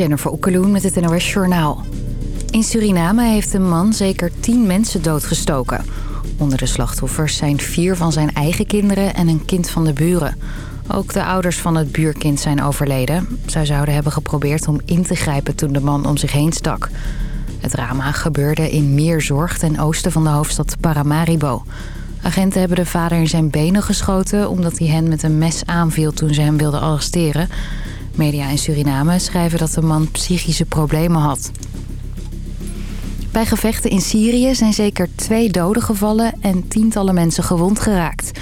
Jennifer Okkeloen met het NOS Journaal. In Suriname heeft een man zeker tien mensen doodgestoken. Onder de slachtoffers zijn vier van zijn eigen kinderen en een kind van de buren. Ook de ouders van het buurkind zijn overleden. Zij zouden hebben geprobeerd om in te grijpen toen de man om zich heen stak. Het drama gebeurde in Meerzorg ten oosten van de hoofdstad Paramaribo. Agenten hebben de vader in zijn benen geschoten... omdat hij hen met een mes aanviel toen ze hem wilden arresteren. Media in Suriname schrijven dat de man psychische problemen had. Bij gevechten in Syrië zijn zeker twee doden gevallen... en tientallen mensen gewond geraakt.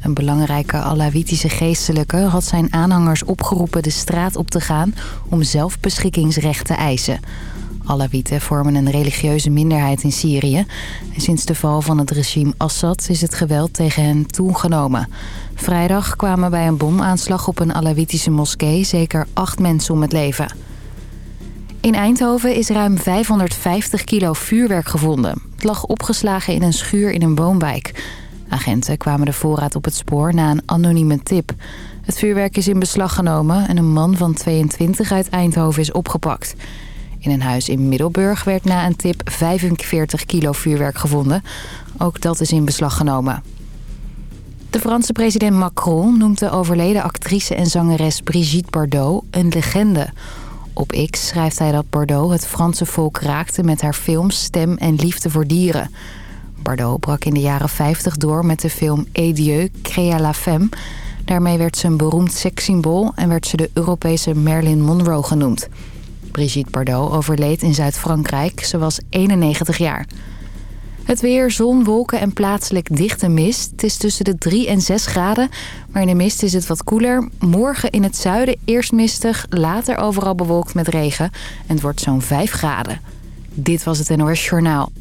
Een belangrijke Alawitische geestelijke had zijn aanhangers opgeroepen de straat op te gaan... om zelfbeschikkingsrecht te eisen... Alawieten vormen een religieuze minderheid in Syrië. En sinds de val van het regime Assad is het geweld tegen hen toegenomen. Vrijdag kwamen bij een bomaanslag op een Alawitische moskee zeker acht mensen om het leven. In Eindhoven is ruim 550 kilo vuurwerk gevonden. Het lag opgeslagen in een schuur in een woonwijk. Agenten kwamen de voorraad op het spoor na een anonieme tip. Het vuurwerk is in beslag genomen en een man van 22 uit Eindhoven is opgepakt. In een huis in Middelburg werd na een tip 45 kilo vuurwerk gevonden. Ook dat is in beslag genomen. De Franse president Macron noemt de overleden actrice en zangeres Brigitte Bardot een legende. Op X schrijft hij dat Bardot het Franse volk raakte met haar films, stem en liefde voor dieren. Bardot brak in de jaren 50 door met de film Edieu, Créa la Femme. Daarmee werd ze een beroemd sekssymbool en werd ze de Europese Marilyn Monroe genoemd. Brigitte Bardot overleed in Zuid-Frankrijk. Ze was 91 jaar. Het weer, zon, wolken en plaatselijk dichte mist. Het is tussen de 3 en 6 graden, maar in de mist is het wat koeler. Morgen in het zuiden eerst mistig, later overal bewolkt met regen. En het wordt zo'n 5 graden. Dit was het NOS Journaal.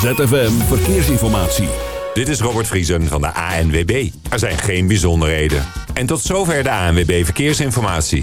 ZFM Verkeersinformatie. Dit is Robert Vriesen van de ANWB. Er zijn geen bijzonderheden. En tot zover de ANWB Verkeersinformatie.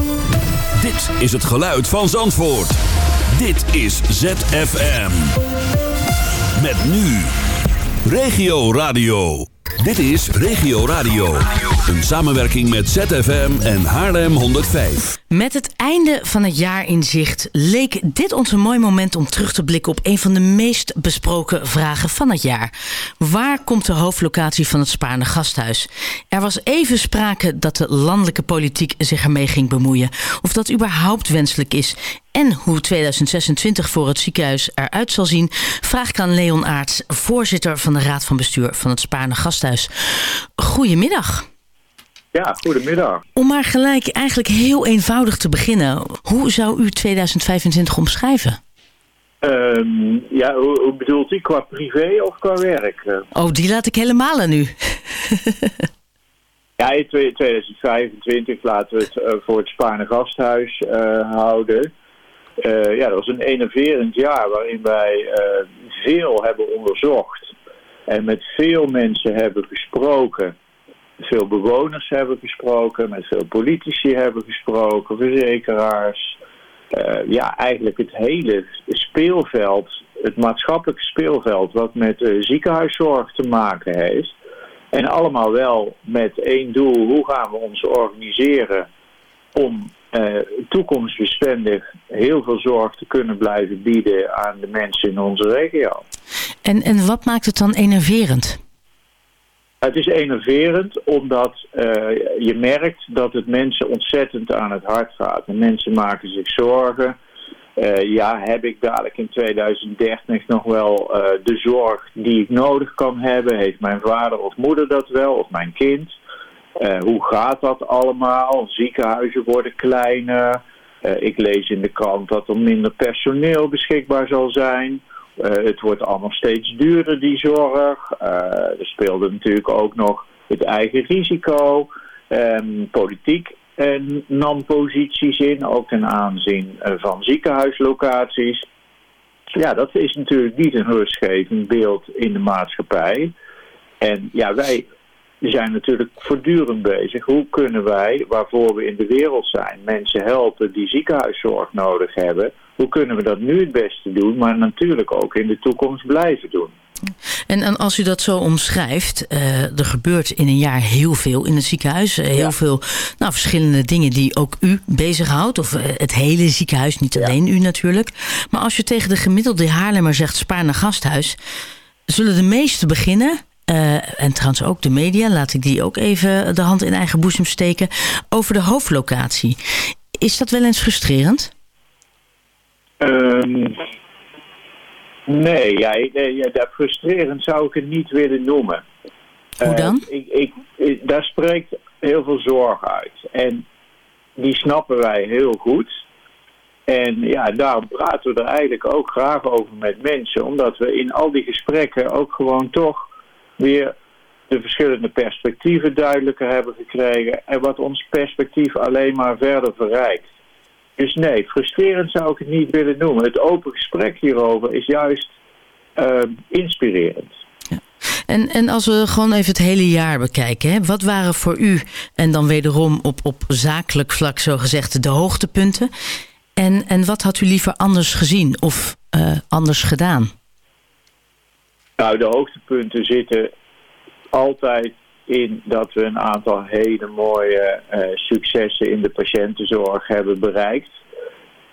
Dit is het geluid van Zandvoort. Dit is ZFM. Met nu. Regio Radio. Dit is Regio Radio. Een samenwerking met ZFM en Haarlem 105. Met het einde van het jaar in zicht leek dit ons een mooi moment om terug te blikken op een van de meest besproken vragen van het jaar. Waar komt de hoofdlocatie van het Spaarne Gasthuis? Er was even sprake dat de landelijke politiek zich ermee ging bemoeien. Of dat überhaupt wenselijk is en hoe 2026 voor het ziekenhuis eruit zal zien... vraag ik aan Leon Aarts, voorzitter van de Raad van Bestuur van het Spaarne Gasthuis. Goedemiddag. Ja, goedemiddag. Om maar gelijk eigenlijk heel eenvoudig te beginnen. Hoe zou u 2025 omschrijven? Um, ja, hoe, hoe, bedoelt u? Qua privé of qua werk? Oh, die laat ik helemaal aan u. ja, in 2025 laten we het uh, voor het Spaarne Gasthuis uh, houden. Uh, ja, dat was een enerverend jaar waarin wij veel hebben onderzocht. En met veel mensen hebben gesproken veel bewoners hebben gesproken, met veel politici hebben gesproken, verzekeraars. Uh, ja, eigenlijk het hele speelveld, het maatschappelijke speelveld wat met uh, ziekenhuiszorg te maken heeft. En allemaal wel met één doel, hoe gaan we ons organiseren om uh, toekomstbestendig heel veel zorg te kunnen blijven bieden aan de mensen in onze regio. En, en wat maakt het dan enerverend? Het is enerverend omdat uh, je merkt dat het mensen ontzettend aan het hart gaat. En mensen maken zich zorgen. Uh, ja, heb ik dadelijk in 2030 nog wel uh, de zorg die ik nodig kan hebben? Heeft mijn vader of moeder dat wel? Of mijn kind? hoe gaat dat allemaal? Ziekenhuizen worden kleiner. ik lees in de krant dat er minder personeel beschikbaar zal zijn. Uh, het wordt allemaal steeds duurder, die zorg. Uh, er speelde natuurlijk ook nog het eigen risico. Um, politiek nam posities in, ook ten aanzien van ziekenhuislocaties. Ja, dat is natuurlijk niet een rustgevend beeld in de maatschappij. En ja, wij zijn natuurlijk voortdurend bezig. Hoe kunnen wij, waarvoor we in de wereld zijn, mensen helpen die ziekenhuiszorg nodig hebben? Hoe kunnen we dat nu het beste doen, maar natuurlijk ook in de toekomst blijven doen? En, en als u dat zo omschrijft, uh, er gebeurt in een jaar heel veel in het ziekenhuis. Heel ja. veel nou, verschillende dingen die ook u bezighoudt. Of uh, het hele ziekenhuis, niet alleen ja. u natuurlijk. Maar als je tegen de gemiddelde Haarlemmer zegt spaar naar gasthuis... zullen de meesten beginnen... Uh, en trouwens ook de media, laat ik die ook even de hand in eigen boezem steken... over de hoofdlocatie. Is dat wel eens frustrerend? Um, Nee, ja, ja, dat frustrerend zou ik het niet willen noemen. Hoe dan? Uh, ik, ik, ik, daar spreekt heel veel zorg uit. En die snappen wij heel goed. En ja, daarom praten we er eigenlijk ook graag over met mensen. Omdat we in al die gesprekken ook gewoon toch weer de verschillende perspectieven duidelijker hebben gekregen. En wat ons perspectief alleen maar verder verrijkt. Dus nee, frustrerend zou ik het niet willen noemen. Het open gesprek hierover is juist uh, inspirerend. Ja. En, en als we gewoon even het hele jaar bekijken. Hè, wat waren voor u, en dan wederom op, op zakelijk vlak zo gezegd, de hoogtepunten? En, en wat had u liever anders gezien of uh, anders gedaan? Nou, de hoogtepunten zitten altijd in dat we een aantal hele mooie uh, successen in de patiëntenzorg hebben bereikt.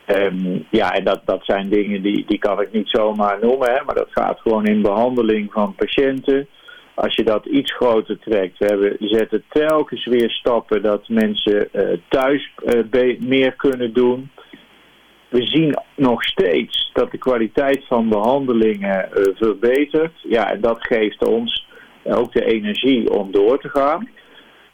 Um, ja, en dat, dat zijn dingen die, die kan ik niet zomaar noemen, hè, maar dat gaat gewoon in behandeling van patiënten. Als je dat iets groter trekt, we hebben, zetten telkens weer stappen dat mensen uh, thuis uh, meer kunnen doen. We zien nog steeds dat de kwaliteit van behandelingen verbetert. Ja, en dat geeft ons ook de energie om door te gaan.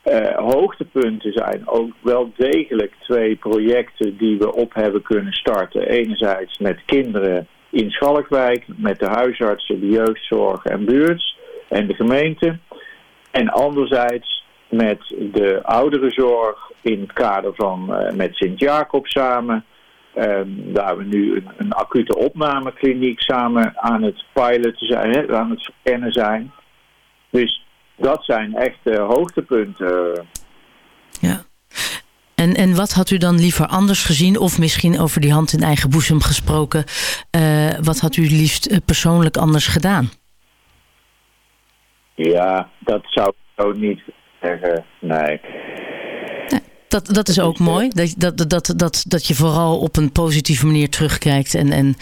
Uh, hoogtepunten zijn ook wel degelijk twee projecten die we op hebben kunnen starten. Enerzijds met kinderen in Schalkwijk, met de huisartsen, de jeugdzorg en buurts en de gemeente. En anderzijds met de ouderenzorg in het kader van uh, met Sint-Jacob samen. Um, waar we nu een, een, acute opnamekliniek samen aan het piloten zijn, hè, aan het verkennen zijn. Dus dat zijn echt uh, hoogtepunten. Ja. En, en wat had u dan liever anders gezien? Of misschien over die hand in eigen boezem gesproken. Uh, wat had u liefst uh, persoonlijk anders gedaan? Ja, dat zou ik ook niet zeggen. Nee. Dat, dat is ook mooi. Dat, dat, dat, dat, dat je vooral op een positieve manier terugkijkt en, en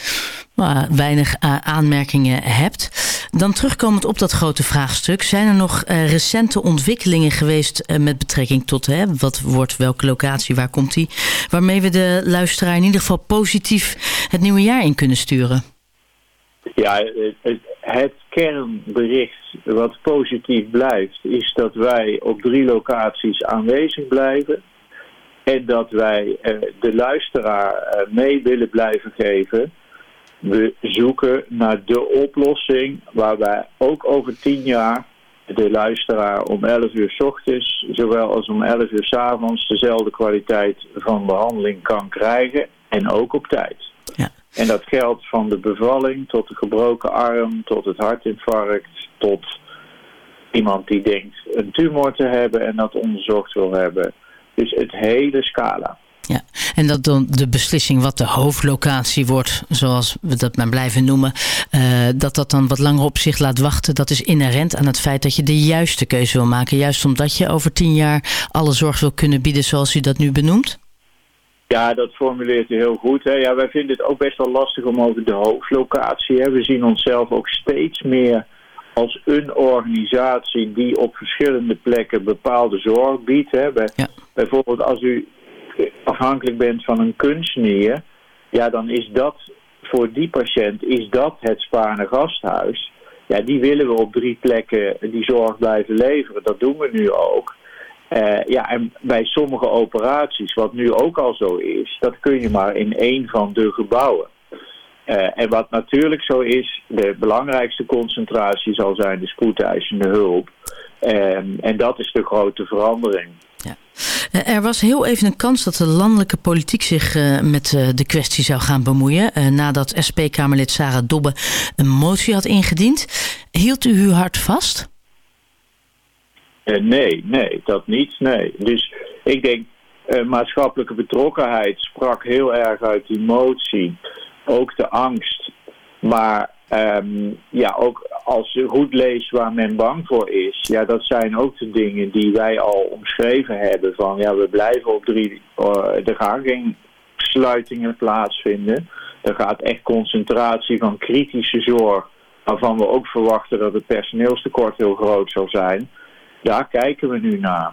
nou, weinig aanmerkingen hebt. Dan terugkomend op dat grote vraagstuk. Zijn er nog uh, recente ontwikkelingen geweest uh, met betrekking tot hè, wat wordt welke locatie, waar komt die? Waarmee we de luisteraar in ieder geval positief het nieuwe jaar in kunnen sturen? Ja, het, het kernbericht wat positief blijft is dat wij op drie locaties aanwezig blijven. En dat wij uh, de luisteraar mee willen blijven geven we zoeken naar de oplossing waarbij ook over tien jaar de luisteraar om 11 uur s ochtends, zowel als om 11 uur s avonds, dezelfde kwaliteit van behandeling kan krijgen en ook op tijd. Ja. En dat geldt van de bevalling tot de gebroken arm, tot het hartinfarct, tot iemand die denkt een tumor te hebben en dat onderzocht wil hebben. Dus het hele scala. Ja, en dat dan de beslissing wat de hoofdlocatie wordt, zoals we dat maar blijven noemen, uh, dat dat dan wat langer op zich laat wachten, dat is inherent aan het feit dat je de juiste keuze wil maken. Juist omdat je over tien jaar alle zorg wil kunnen bieden zoals u dat nu benoemt? Ja, dat formuleert u heel goed. Hè. Ja, wij vinden het ook best wel lastig om over de hoofdlocatie. Hè. We zien onszelf ook steeds meer als een organisatie die op verschillende plekken bepaalde zorg biedt. Hè. Bij, ja. Bijvoorbeeld als u afhankelijk bent van een kunstnier, ja, dan is dat voor die patiënt is dat het Spaarne gasthuis. Ja, die willen we op drie plekken die zorg blijven leveren. Dat doen we nu ook. Uh, ja, en bij sommige operaties, wat nu ook al zo is, dat kun je maar in één van de gebouwen. Uh, en wat natuurlijk zo is, de belangrijkste concentratie zal zijn de spoedeisende hulp. Um, en dat is de grote verandering. Ja. er was heel even een kans dat de landelijke politiek zich met de kwestie zou gaan bemoeien. nadat SP-Kamerlid Sarah Dobbe een motie had ingediend. Hield u uw hart vast? nee, nee, dat niet. Nee. Dus ik denk, maatschappelijke betrokkenheid sprak heel erg uit die motie. Ook de angst. Maar um, ja, ook als je goed leest waar men bang voor is, ja, dat zijn ook de dingen die wij al omschreven hebben. Van ja, we blijven op drie, uh, er gaan geen sluitingen plaatsvinden. Er gaat echt concentratie van kritische zorg, waarvan we ook verwachten dat het personeelstekort heel groot zal zijn. Daar kijken we nu naar.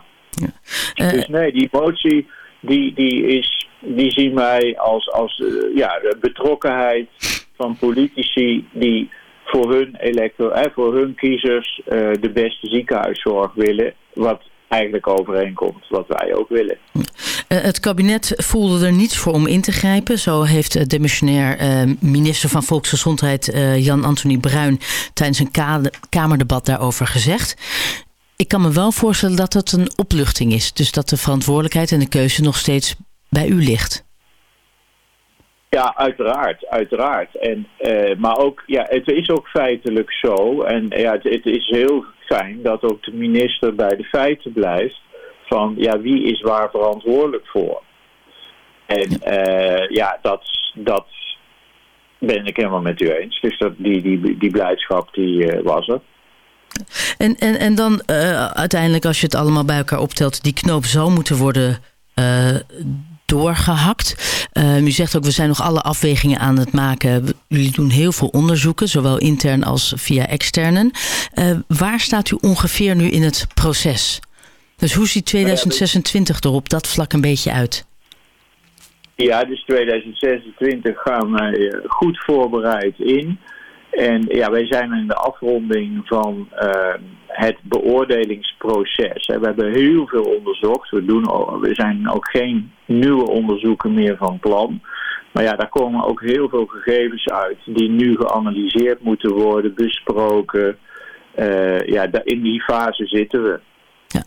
Ja. Dus nee, die motie, die, die, is, die zien wij als, als uh, ja, betrokkenheid van politici die voor hun, elektro, eh, voor hun kiezers uh, de beste ziekenhuiszorg willen. Wat eigenlijk overeenkomt wat wij ook willen. Uh, het kabinet voelde er niets voor om in te grijpen. Zo heeft de demissionair minister van Volksgezondheid Jan-Anthony Bruin tijdens een Kamerdebat daarover gezegd. Ik kan me wel voorstellen dat het een opluchting is. Dus dat de verantwoordelijkheid en de keuze nog steeds bij u ligt. Ja, uiteraard, uiteraard. En, uh, maar ook, ja, het is ook feitelijk zo. En ja, het, het, is heel fijn dat ook de minister bij de feiten blijft. Van, ja, wie is waar verantwoordelijk voor? En uh, ja, dat, dat ben ik helemaal met u eens. Dus dat, die, die, die blijdschap, die uh, was er. En, en, en dan uiteindelijk, als je het allemaal bij elkaar optelt... die knoop zou moeten worden doorgehakt. Uh, u zegt ook, we zijn nog alle afwegingen aan het maken. Jullie doen heel veel onderzoeken, zowel intern als via externen. Uh, waar staat u ongeveer nu in het proces? Dus hoe ziet 2026 er op dat vlak een beetje uit? Ja, dus 2026 gaan wij eh, goed voorbereid in. En ja, wij zijn in de afronding van uh, het beoordelingsproces. We hebben heel veel onderzocht. We, doen, we zijn ook geen nieuwe onderzoeken meer van plan. Maar ja, daar komen ook heel veel gegevens uit die nu geanalyseerd moeten worden, besproken. Uh, ja, in die fase zitten we. Ja.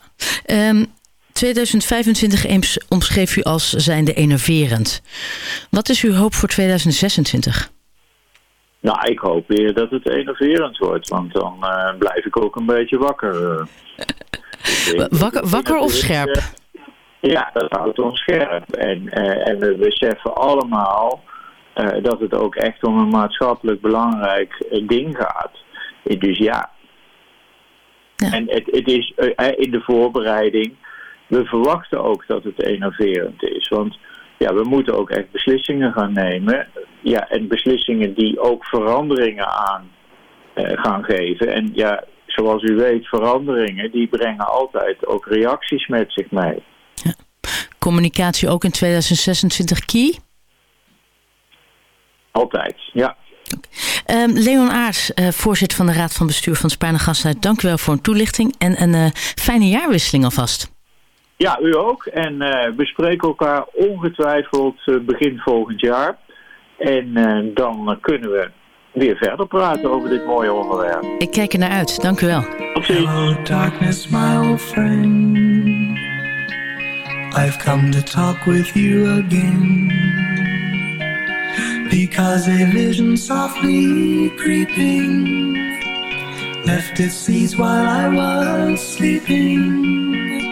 Um, 2025 omschreef u als zijnde enerverend. Wat is uw hoop voor 2026? Nou, ik hoop weer dat het enerverend wordt, want dan uh, blijf ik ook een beetje wakker. wakker, wakker of scherp? Uh, ja, dat houdt ons scherp. En, uh, en we beseffen allemaal dat het ook echt om een maatschappelijk belangrijk ding gaat. Dus ja. ja. En het, het is in de voorbereiding, we verwachten ook dat het enerverend is. Want ja, we moeten ook echt beslissingen gaan nemen. Ja, en beslissingen die ook veranderingen aan uh, gaan geven. En ja, zoals u weet, veranderingen die brengen altijd ook reacties met zich mee. Ja. Communicatie ook in 2026 key? Altijd, ja. Um, Leon Aars, uh, voorzitter van de Raad van Bestuur van Spaarne. Dank u wel voor een toelichting en een uh, fijne jaarwisseling alvast. Ja, u ook. En uh, we spreken elkaar ongetwijfeld uh, begin volgend jaar. En uh, dan kunnen we weer verder praten over dit mooie onderwerp. Ik kijk er naar uit. Dank u wel. Tot ziens. Hello darkness, my old friend. I've come to talk with you again. Because a vision softly creeping left its seeds while I was sleeping.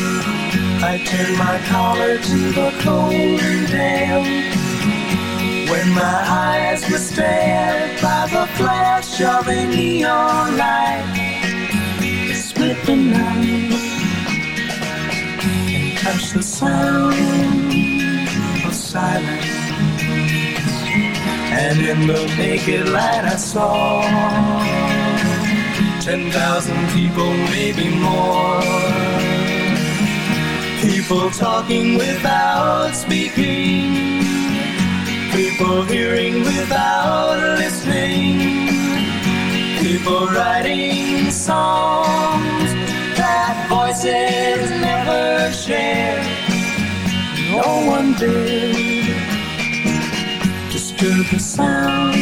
I turned my collar to the cold and damp. When my eyes were stared by the flash of a neon light, it split the night and touched the sound of silence. And in the naked light I saw ten thousand people, maybe more People talking without speaking. People hearing without listening. People writing songs that voices never share. No one did disturb the sound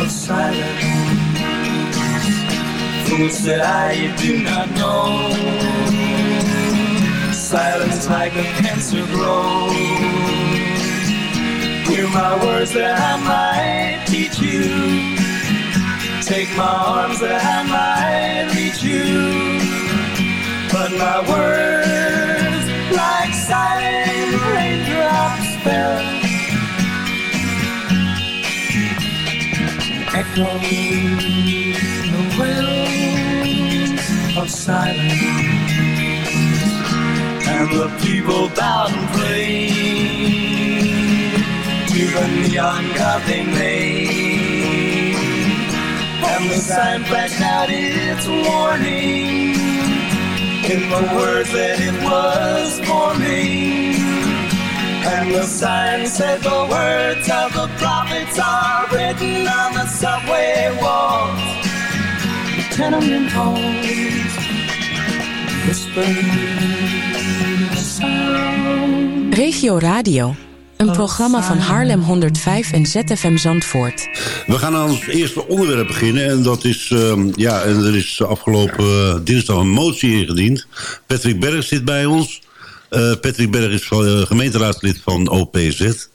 of silence. Fools that I do not know silence like a cancer grows. Hear my words that I might teach you. Take my arms that I might reach you. But my words, like silent raindrops, fell. Echoing the wells of silence and the people bowed and prayed to the neon god they made. And the sign flashed out its warning in the words that it was forming. And the sign said the words of the prophets are written on the subway walls, the tenement halls, whispering. Regio Radio. Een programma van Haarlem 105 en ZFM Zandvoort. We gaan aan het eerste onderwerp beginnen. En dat is, uh, ja, er is afgelopen uh, dinsdag een motie ingediend. Patrick Berg zit bij ons. Uh, Patrick Berg is uh, gemeenteraadslid van OPZ.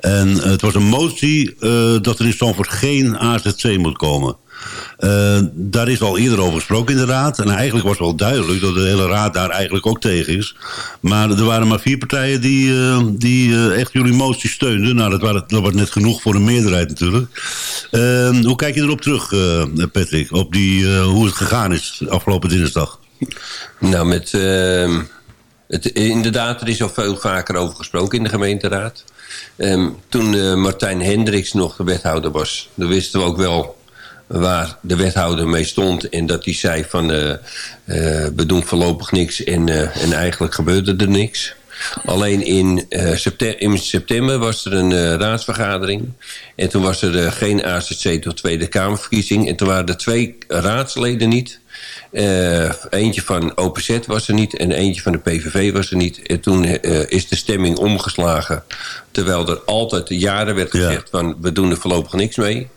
En het was een motie dat er in Zandvoort geen AZC moet komen. Uh, daar is al eerder over gesproken in de raad. En eigenlijk was wel duidelijk dat de hele raad daar eigenlijk ook tegen is. Maar er waren maar vier partijen die, uh, die uh, echt jullie motie steunden. Nou, dat, waren, was net genoeg voor een meerderheid natuurlijk. hoe kijk je erop terug, Patrick? Op die, hoe het gegaan is afgelopen dinsdag? Nou, met... Ehm, het, inderdaad, er is al veel vaker over gesproken in de gemeenteraad. Um, toen Martijn Hendricks nog de wethouder was... dan wisten we ook wel waar de wethouder mee stond. En dat hij zei van uh, uh, we doen voorlopig niks en, uh, en eigenlijk gebeurde er niks. Alleen in, september, in september was er een raadsvergadering. En toen was er geen AZC tot Tweede Kamerverkiezing. En toen waren er twee raadsleden niet. eentje van OPZ was er niet en eentje van de PVV was er niet. En toen is de stemming omgeslagen. Terwijl er altijd jaren werd gezegd ja. van we doen er voorlopig niks mee.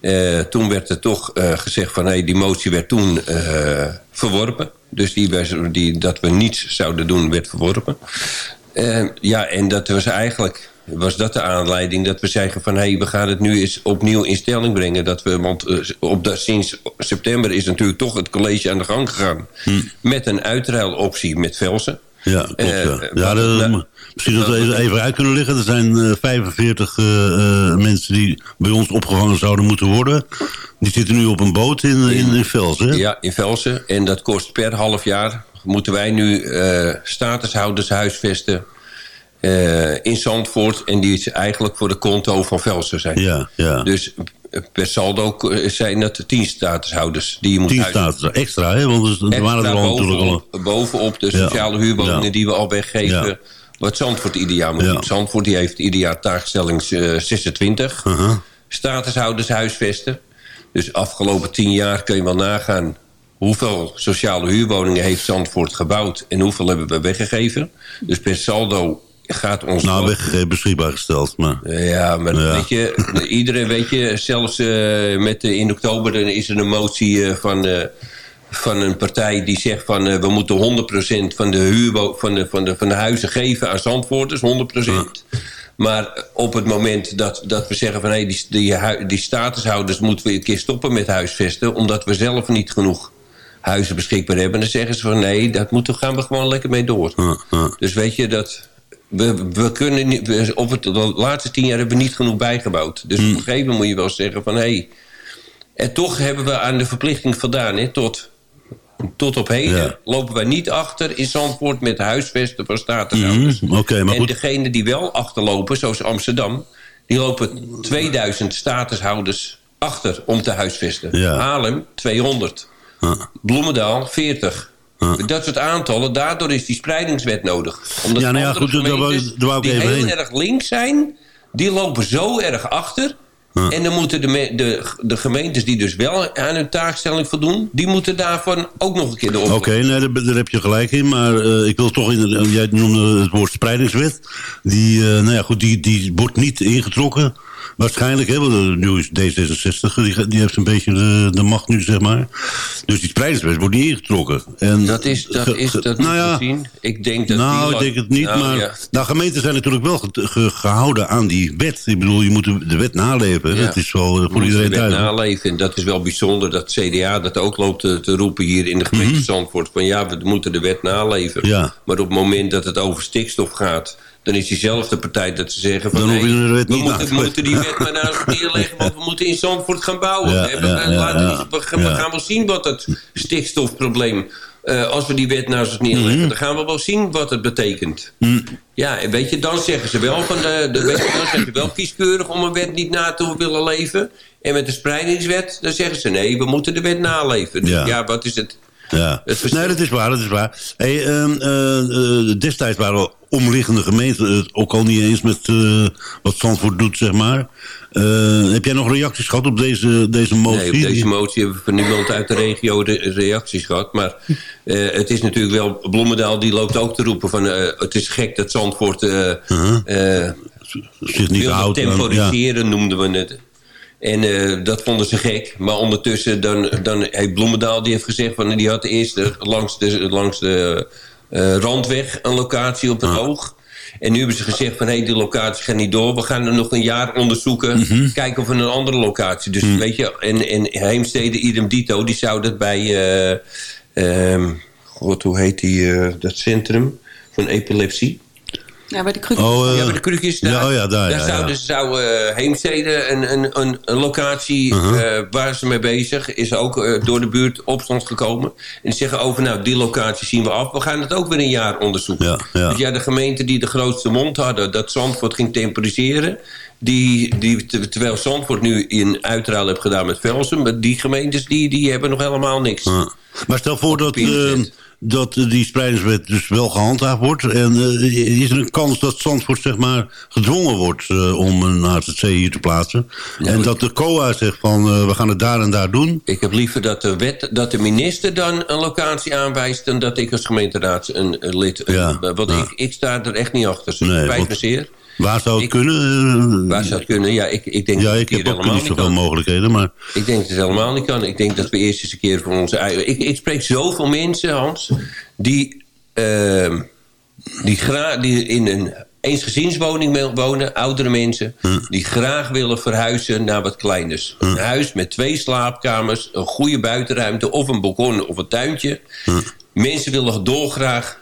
Uh, toen werd er toch uh, gezegd van hey, die motie werd toen uh, verworpen. Dus die, die, dat we niets zouden doen werd verworpen. ja, en dat was eigenlijk was dat de aanleiding dat we zeggen van... hé, hey, we gaan het nu eens opnieuw in stelling brengen. Dat we, want op de, sinds september is natuurlijk toch het college aan de gang gegaan... Hm. met een uitruiloptie met Velsen. Ja, klopt. ja. ja de, Misschien dat we even, even uit kunnen liggen. Er zijn uh, 45 uh, mensen die bij ons opgevangen zouden moeten worden. Die zitten nu op een boot in, in, in Velsen. Ja, in Velsen. En dat kost per half jaar. Moeten wij nu uh, statushouders huisvesten uh, in Zandvoort. En die eigenlijk voor de konto van Velsen zijn. Ja, ja. Dus per saldo zijn dat tien statushouders die je moet Tien status, extra hè? Want er waren er al natuurlijk al... Bovenop de sociale ja. huurwoningen die we al weggeven... Ja wat Zandvoort ieder jaar moet ja. doen. Zandvoort die heeft ieder jaar taakstelling uh, 26. Uh -huh. Statushouders huisvesten. Dus afgelopen tien jaar kun je wel nagaan... hoeveel sociale huurwoningen heeft Zandvoort gebouwd... en hoeveel hebben we weggegeven. Dus per saldo gaat ons... Nou, weggegeven, beschikbaar gesteld. Maar... Ja, maar ja. weet je, iedereen weet je... zelfs uh, met, in oktober is er een motie uh, van van een partij die zegt van we moeten 100% van de, huur, van, de, van, de, van de huizen geven aan Zandvoorters, 100%. Ja. Maar op het moment dat, dat we zeggen van hey, die, die, die statushouders moeten we een keer stoppen met huisvesten, omdat we zelf niet genoeg huizen beschikbaar hebben, dan zeggen ze van nee, dat moeten, gaan we gewoon lekker mee door. Ja. Dus weet je dat we, we kunnen niet, we, op het, de laatste tien jaar hebben we niet genoeg bijgebouwd. Dus hm. op een gegeven moment moet je wel zeggen van hé, hey, en toch hebben we aan de verplichting voldaan hè, tot tot op heden ja. lopen wij niet achter in Zandvoort met huisvesten van statushouders. Mm, okay, maar en goed. degenen die wel achterlopen, zoals Amsterdam... die lopen 2000 statushouders achter om te huisvesten. Ja. Haarlem 200. Ja. Bloemendaal 40. Dat soort aantallen, daardoor is die spreidingswet nodig. Omdat Ja, nou ja, goed, daar wou- daar wou ik die even heel heen. erg links zijn, die lopen zo erg achter. En dan moeten de, de, de gemeentes die dus wel aan hun taakstelling voldoen... die moeten daarvan ook nog een keer de Oké, nee, daar, daar heb je gelijk in. Maar eh, ik wil toch... In, jij noemde het woord spreidingswet. Die, eh, nou ja, goed, die, die wordt niet ingetrokken. Waarschijnlijk, hè, want eh, nu is D66, die, die heeft een beetje de, de macht nu, zeg maar. Dus die spreidingswet wordt niet ingetrokken. En, Dat is, dat ge- is, dat nou ja, zien. Ik denk dat nou, ik denk het niet, Nou, maar... ja. Nou, gemeenten zijn natuurlijk wel ge- ge- gehouden aan die wet. Ik bedoel, je moet de, de wet naleven. Ja. Dat is wel eh, voor iedereen de wet duidelijk. naleven. En dat is wel bijzonder dat CDA dat ook loopt te, te roepen hier in de gemeente Zandvoort. Van ja, we moeten de wet naleven. Mhm. Ja. Maar op het moment dat het over stikstof gaat... dan is diezelfde partij dat ze zeggen van... Dan hoef je nee, de wet we niet moeten, we moeten die wet maar nou eens neerleggen... want we moeten in Zandvoort gaan bouwen. Ja, we, ja, ja, gaan- wel zien wat het stikstofprobleem... eh, als we die wet nou eens neerleggen... Mhm. dan gaan we wel zien wat het betekent. Ja, en weet je, dan zeggen ze wel van de, de wet, dan zijn ze wel kieskeurig om een wet niet na te willen leven. En met de spreidingswet, dan zeggen ze nee, we moeten de wet naleven. Dus Ja. wat is het? Ja, Het nee, dat is waar, dat is waar. Hey, ehm, eh, eh, destijds waren omliggende gemeenten het ook al niet eens met eh, wat Zandvoort doet, zeg maar. Eh, heb jij nog reacties gehad op deze, deze motie? Nee, op deze motie hebben we van niemand uit de regio re- reacties gehad. Maar eh, het is natuurlijk wel, Bloemendaal die loopt ook te roepen van... het is gek dat Zandvoort eh, Zich niet houdt temporiseren, noemden we het. En dat vonden ze gek. Maar ondertussen, dan, dan heeft Bloemendaal die heeft gezegd... Van, die had eerst langs de, langs de randweg een locatie op het oog. En nu hebben ze gezegd van... hé, die locatie gaat niet door. We gaan er nog een jaar onderzoeken. Mhm. Kijken of we een andere locatie... Dus weet je, en, en Heemstede, idem dito... die zou dat bij... eh, ehm, God, hoe heet die, eh, dat centrum van epilepsie? Ja, bij de krukjes. Oh, eh, ja, bij de krukjes daar. ja, oh ja, daar, ja, zou, ja. Dus, zou eh, Heemstede, een, een, een, een locatie Uh-huh. eh, waar ze mee bezig... is ook eh, door de buurt opstand gekomen. En zeggen over, nou, die locatie zien we af. We gaan het ook weer een jaar onderzoeken. Ja, ja. Dus ja, de gemeenten die de grootste mond hadden... dat Zandvoort ging temporiseren... Die, die, ter- terwijl Zandvoort nu in uitruil heeft gedaan met Velsen... maar die gemeentes die, die hebben nog helemaal niks. Ja. Maar stel voor dat. Dat die spreidingswet dus wel gehandhaafd wordt. En eh, is er een kans dat Zandvoort zeg maar gedwongen wordt eh, om een HZC hier te plaatsen. en dat de COA zegt van eh, we gaan het daar en daar doen. Ik heb liever dat de, wet, dat de minister dan een locatie aanwijst... dan dat ik als gemeenteraad een, een lid... Ja, want ja. Ik, ik sta er echt niet achter. Dus Nee, spijt want- me zeer. Waar zou het Ik- kunnen? Waar zou het kunnen? Ja, ik, ik denk ja, dat ik heb ook niet zoveel mogelijkheden. Maar Ik denk dat het helemaal niet kan. Ik denk dat we eerst eens een keer voor onze eigen... Ik, ik spreek zoveel mensen, Hans... die, ehm, die, gra die in een eensgezinswoning wonen, oudere mensen... die graag willen verhuizen naar wat kleiners. Een huis met twee slaapkamers, een goede buitenruimte... of een balkon of een tuintje. Mensen willen dolgraag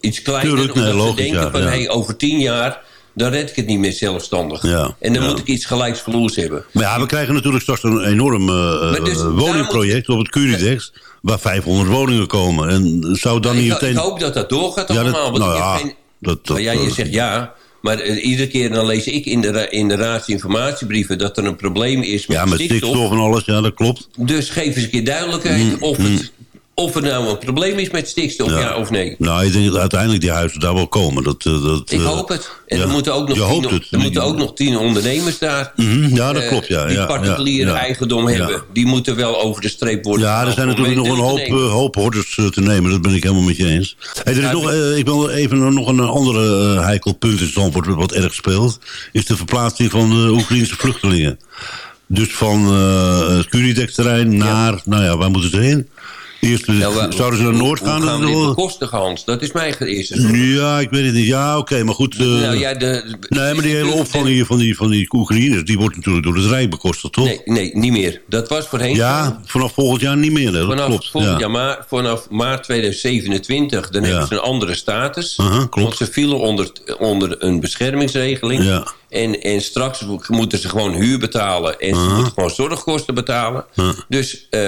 iets kleiner... Tuurlijk, nee, omdat ze denken ja, van... ja. Hey, over tien jaar... dan red ik het niet meer zelfstandig. Ja, en dan ja. moet ik iets gelijksvloers hebben. Maar ja, we krijgen natuurlijk straks een enorm eh, dus eh, daar woningproject op het Curidex... waar 500 woningen komen. En zou dan niet ik, meteen... ik hoop dat dat doorgaat dat- allemaal. want nou ja, geen- dat- dat, maar ja, je zegt ja. Maar eh, iedere keer dan lees ik in de, in de raadsinformatiebrieven... dat er een probleem is met, ja, met stikstof. stikstof en alles, ja, dat klopt. Dus geef eens een keer duidelijkheid of, het, of er nou een probleem is met stikstof, ja, Mm, Ja. of nee. Nou, ik denk dat uiteindelijk die huizen daar wel komen. Dat, eh, dat, Ik eh, hoop het. En ja. er moeten ook nog, Je hoopt tien, het. er moeten ook nog tien ondernemers daar... Mhm, ja, dat eh, klopt, ja. die ja, particuliere eigendom hebben. Die moeten wel over de streep worden Ja, er zijn natuurlijk nog een hoop, eh, hoop hordes te nemen. Dat ben ik helemaal met je eens. Hey, er is nog, ik- ik wil even nog een andere heikel punt in Zandvoort... wat erg speelt. Is de verplaatsing van de Oekraïnse vluchtelingen. Dus van het Curidex-terrein naar... Nou ja, waar moeten ze heen? Eerst zouden ze naar Noord hoe gaan? gaan we dit bekostigen, Hans? Dat is mijn eerste. Ja, ik weet het niet. Ja, oké, maar goed. eh, Nou ja, de, nee, maar die hele opvang hier van die, van die Oekraïners... die wordt natuurlijk door het Rijk bekostigd, toch? Nee, nee, niet meer. Dat was voorheen. Ja, vanaf volgend jaar niet meer. Hè? Dat vanaf, klopt. volgend ja. jaar ma- vanaf maart 2027, dan Ja. hebben ze een andere status. Klopt. Want ze vielen onder, onder een beschermingsregeling. Ja. En, en straks moeten ze gewoon huur betalen. En ze moeten gewoon zorgkosten betalen. Dus eh,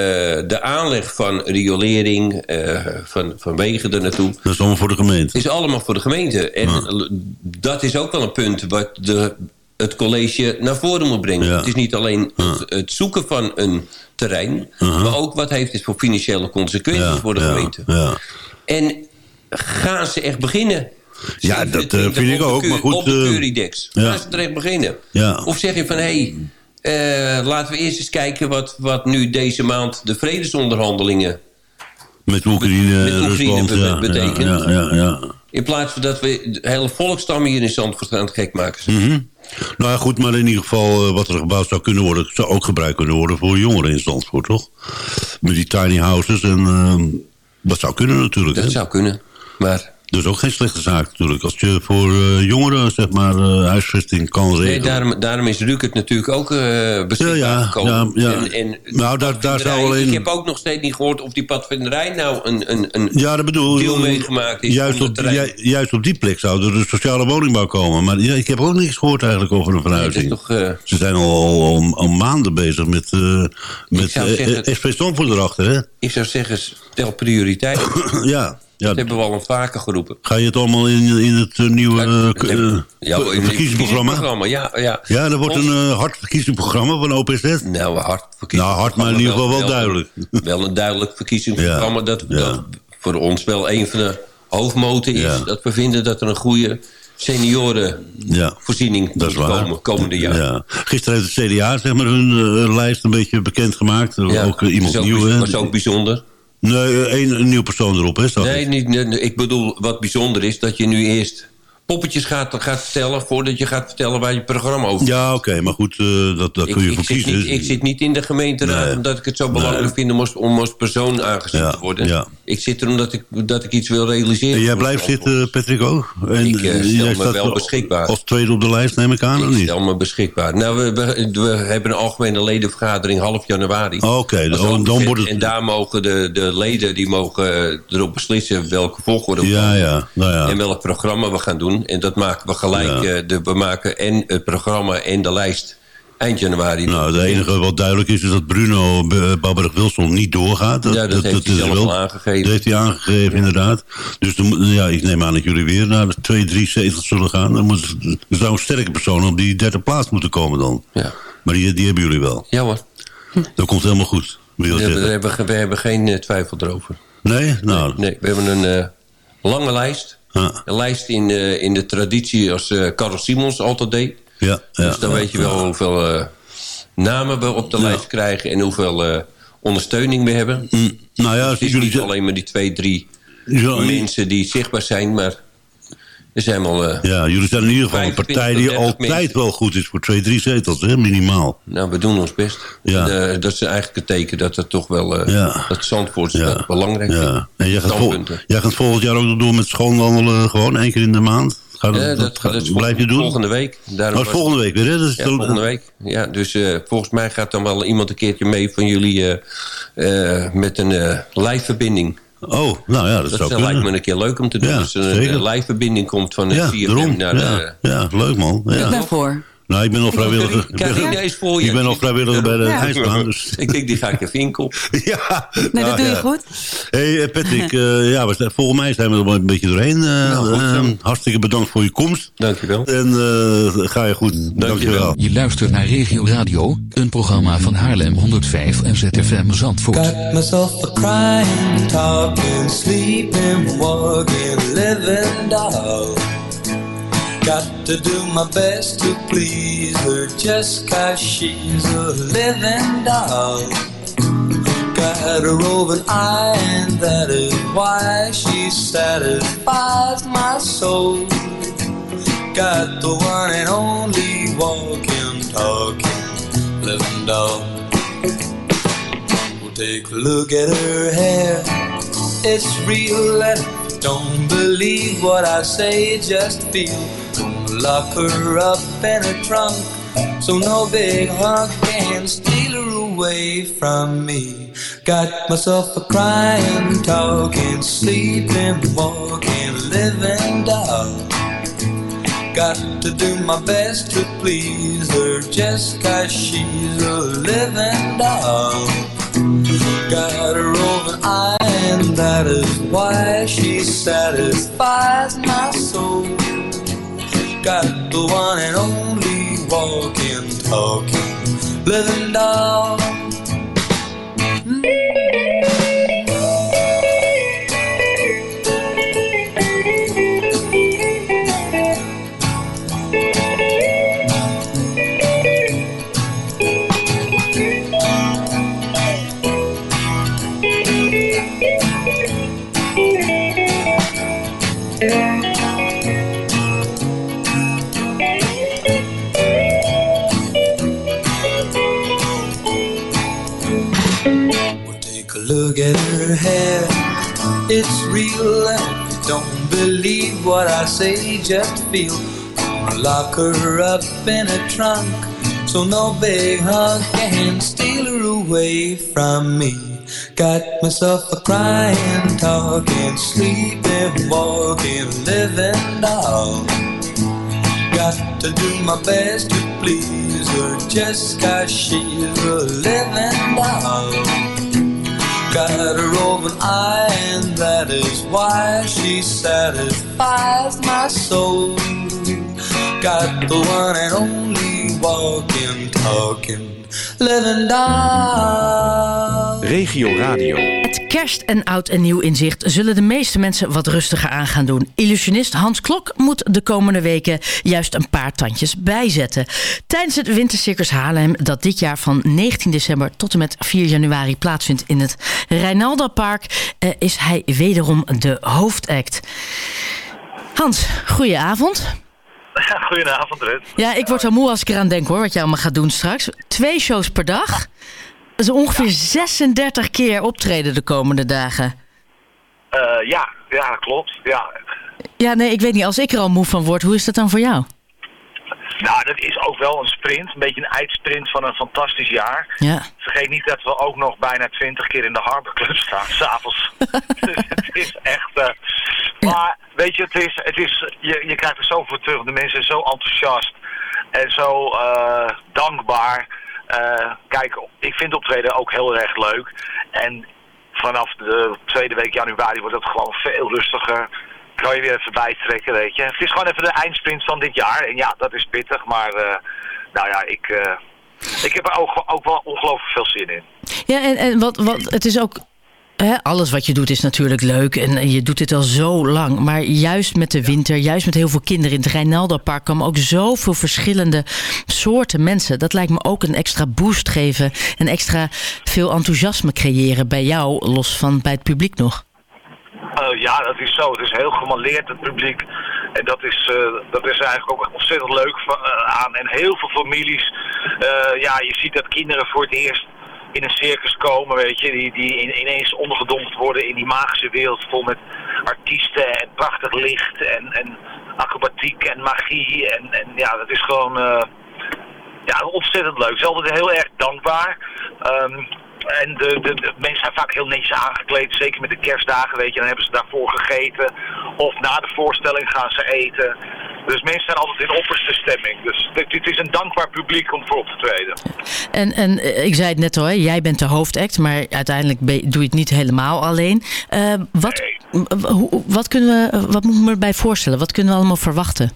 de aanleg van riolering, eh, van, van wegen er naartoe... Dat is allemaal voor de gemeente. is allemaal voor de gemeente. En dat is ook wel een punt wat de het college naar voren moet brengen. Ja. Het is niet alleen het, het zoeken van een terrein... maar ook wat heeft het voor financiële consequenties Ja, voor de ja, gemeente. ja. En gaan ze echt beginnen? Ja, dat, eh, 27 vind ik ook, maar goed, Op de eh, Curidex. ja. Ze er echt beginnen? Ja. Of zeg je van, hé, hey, eh, laten we eerst eens kijken... Wat, wat nu deze maand de vredesonderhandelingen... Met Oekraïne Met en Oekraïne Rusland. be- betekent. Ja, ja, ja. In plaats van dat we de hele volkstam hier in Zandvoort aan het gek maken. Mhm. Nou ja, goed, maar in ieder geval wat er gebouwd zou kunnen worden... zou ook gebruikt kunnen worden voor jongeren in Zandvoort, toch? Met die tiny houses en... ehm, dat zou kunnen natuurlijk, Dat hè? zou kunnen, maar... Is ook geen slechte zaak natuurlijk. Als je voor eh, jongeren, zeg maar, eh, huisvesting kan regelen. Nee, daarom, daarom is Rukert natuurlijk ook eh beschikbaar Ja, ja, gekomen. ja, ja. En, en Nou, daar- daar zou alleen- Ik heb ook nog steeds niet gehoord of die padvinderij nou een, een, een Ja, dat bedoel deal ik. meegemaakt is. Juist op, het ju- juist op die plek zou er de sociale woningbouw komen. Maar ja, ik heb ook niks gehoord eigenlijk over een verhuizing. toch, Ze zijn al, al, maanden bezig met, met eh, zeggen- SP Stamford erachter, hè? Ik zou zeggen, stel prioriteit. ja, ja. Dat hebben we al een vaker geroepen. Ga je het allemaal in, in het eh, nieuwe eh, eh, Ja, in het verkiezingsprogramma? Ja, ja. Ja, er wordt een eh, hard verkiezingsprogramma van OPZ. Nou, hard Nou, hard, maar in ieder geval wel duidelijk. Wel een duidelijk verkiezingsprogramma. Dat, dat voor ons wel een van de hoofdmoten is. Dat we vinden dat er een goede seniorenvoorziening Ja, dat komen komende jaar. Ja. Gisteren heeft het CDA zeg maar, hun eh, lijst een beetje bekendgemaakt. Ja, ook eh, iemand nieuw. hè? was ook bijzonder. Nee, eh, één een nieuw persoon erop, hè? Nee, niet, nee, ik bedoel, wat bijzonder is... dat je nu eerst poppetjes gaat, gaat vertellen... voordat je gaat vertellen waar je programma over Ja, oké, maar goed, eh, dat, dat ik, kun je ik, voor kiezen. niet, ik zit niet in de gemeenteraad Nee. omdat ik het zo belangrijk vind om als, om als persoon aangezien Ja, te worden. ja. Ik zit er omdat ik, dat ik iets wil realiseren. En jij blijft zitten, Patrick ook? En, Ik, eh, stel jij me staat wel beschikbaar. Als tweede op de lijst, neem ik aan, of Ik niet? stel me beschikbaar. Nou, we, we, we hebben een algemene ledenvergadering half januari. Oh, Oké, Als dan, dan wordt het... En daar mogen de, de leden die mogen eh, erop beslissen welke volgorde we Ja, gaan ja, nou ja. en welk programma we gaan doen. En dat maken we gelijk. Ja. eh, de, we maken en het programma en de lijst eind januari. Nou, het enige wat duidelijk is, is dat Bruno eh, Babberg-Wilson niet doorgaat. Ja, dat heeft hij zelf al aangegeven. Dat heeft hij aangegeven, inderdaad. Dus ja, ik neem aan dat jullie weer naar de twee, drie zetels zullen gaan. Dan moet, er zou een sterke persoon op die derde plaats moeten komen dan. Ja. Maar die, die hebben jullie wel. Ja hoor. Dat komt helemaal goed, We wel hebben, we hebben, geen eh, twijfel erover. Nee? Nou, Nee, we hebben een lange lijst. Ja. Een lijst in, eh, in de traditie als eh Carl Simons altijd deed. ja, ja, dus dan ja, weet je wel hoeveel eh, namen we op de lijst krijgen... en hoeveel ondersteuning we hebben. Mm, Nou ja, Het is jullie niet alleen maar die twee, drie mensen die zichtbaar zijn... maar zijn wel... eh, Ja, jullie zijn in ieder geval een 25 partij die tot 30 altijd wel goed is voor twee, drie zetels, hè, minimaal. Nou, we doen ons best. Ja. Eh, dat is eigenlijk het teken dat het toch wel... Ja. dat Zandvoort Ja. dat belangrijk Ja. vindt. En jij gaat, vol- Standpunten. jij gaat volgend jaar ook nog door met schoonwandelen, gewoon één keer in de maand? Gaat dat, Ja, dat, dat, gaat- dat is blijf je doen? volgende week. Daarom Oh, was- volgende week weer, hè? Dat is Ja, de- volgende week. Ja, dus volgens mij gaat dan wel iemand een keertje mee van jullie met een live-verbinding. Oh, nou ja, dat, Dat zou lijkt kunnen. me een keer leuk om te doen. Ja, als er een, zeker. een live-verbinding komt van het Ja, 4 daarom. naar de... Ja, ja, leuk man. Ja. Daarvoor. Nou, ik ben al vrijwilliger. Ik ben, is voor je. ik ben al vrijwilliger bij de Ja. ijsbaan. Dus. Ik denk, die ga ik even inkopen. ja, Nee, nou, dat doe je goed. hey, eh, Patrick, eh, ja, we volgens mij zijn we er wel een beetje doorheen. eh, Nou, eh, hartstikke bedankt voor je komst. Dankjewel. En eh, ga je goed. Dankjewel. Je luistert naar Regio Radio, een programma van Haarlem 105 en ZFM Zandvoort. Got myself a crying, talking, sleeping, walking, living doll. Got to do my best to please her just cause she's a living doll. Got a roving eye and that is why she satisfies my soul. Got the one and only walking, talking, living doll. Well, take a look at her hair. It's real and don't believe what I say, just feel. Gonna lock her up in a trunk so no big hunk can steal her away from me. Got myself a crying, talking, sleeping, walking, living doll. Got to do my best to please her just cause she's a living doll. Got a roving eye that is why she satisfies my soul. got the one and only walking, talking, living doll. Take what I say, just feel. I'ma lock her up in a trunk, so no big hug can steal her away from me. Got myself a crying, talking, sleeping, walking, living doll. Got to do my best to please her just cause she's a living doll. Got her open eye, and that is why she satisfies my soul. Got the one and only walking, talking, living doll. Regio Radio. Met kerst en oud en nieuw inzicht zullen de meeste mensen wat rustiger aan gaan doen. Illusionist Hans Klok moet de komende weken juist een paar tandjes bijzetten. Tijdens het Wintercircus Haarlem, dat dit jaar van 19 december tot en met 4 januari plaatsvindt in het Reinalda Park, eh, is hij wederom de hoofdact. Hans, goedenavond. Goedenavond, Rut. Ja, ik word zo moe als ik eraan denk hoor, wat jij allemaal gaat doen straks. Twee shows per dag. Is ongeveer 36 keer optreden de komende dagen. Eh, ja, ja, klopt. Ja. Ja, nee, ik weet niet. Als ik er al moe van word, hoe is dat dan voor jou? Nou, dat is ook wel een sprint. Een beetje een eindsprint van een fantastisch jaar. Ja. Vergeet niet dat we ook nog bijna 20 keer in de Harbor Club staan, s'avonds. dus het is echt... eh, Maar weet je, het is, het is, je, je krijgt er zoveel terug. De mensen zijn zo enthousiast en zo eh, dankbaar. Eh, kijk, ik vind optreden ook heel erg leuk. En vanaf de tweede week januari wordt het gewoon veel rustiger. Kan je weer even bijtrekken, weet je. Het is gewoon even de eindsprint van dit jaar. En ja, dat is pittig, maar eh, nou ja, ik, eh, ik heb er ook, ook wel ongelooflijk veel zin in. Ja, en, en wat, wat, het is ook... Alles wat je doet is natuurlijk leuk en je doet dit al zo lang. Maar juist met de winter, juist met heel veel kinderen in het Rijnaldo-park... komen ook zoveel verschillende soorten mensen. Dat lijkt me ook een extra boost geven en extra veel enthousiasme creëren bij jou... los van bij het publiek nog. Eh, ja, dat is zo. Het is heel gemaleerd, het publiek. En dat is, eh, dat is eigenlijk ook ontzettend leuk van, eh, aan. En heel veel families. ja, je ziet dat kinderen voor het eerst in een circus komen, weet je. Die, die in- ineens ondergedompeld worden in die magische wereld vol met artiesten en prachtig licht en, en acrobatiek en magie. En, en ja, dat is gewoon... eh, ja, ontzettend leuk. Is altijd heel erg dankbaar. Ehm, en de, de, de mensen zijn vaak heel netjes aangekleed, zeker met de kerstdagen, weet je. Dan hebben ze daarvoor gegeten. Of na de voorstelling gaan ze eten. Dus mensen zijn altijd in opperste stemming. Dus dit, dit is een dankbaar publiek om voor op te treden. En, en eh, ik zei het net al, hè, jij bent de hoofdact, maar uiteindelijk doe je het niet helemaal alleen. Eh, wat, hoe- wat, kunnen we, wat moet ik me erbij voorstellen? Wat kunnen we allemaal verwachten?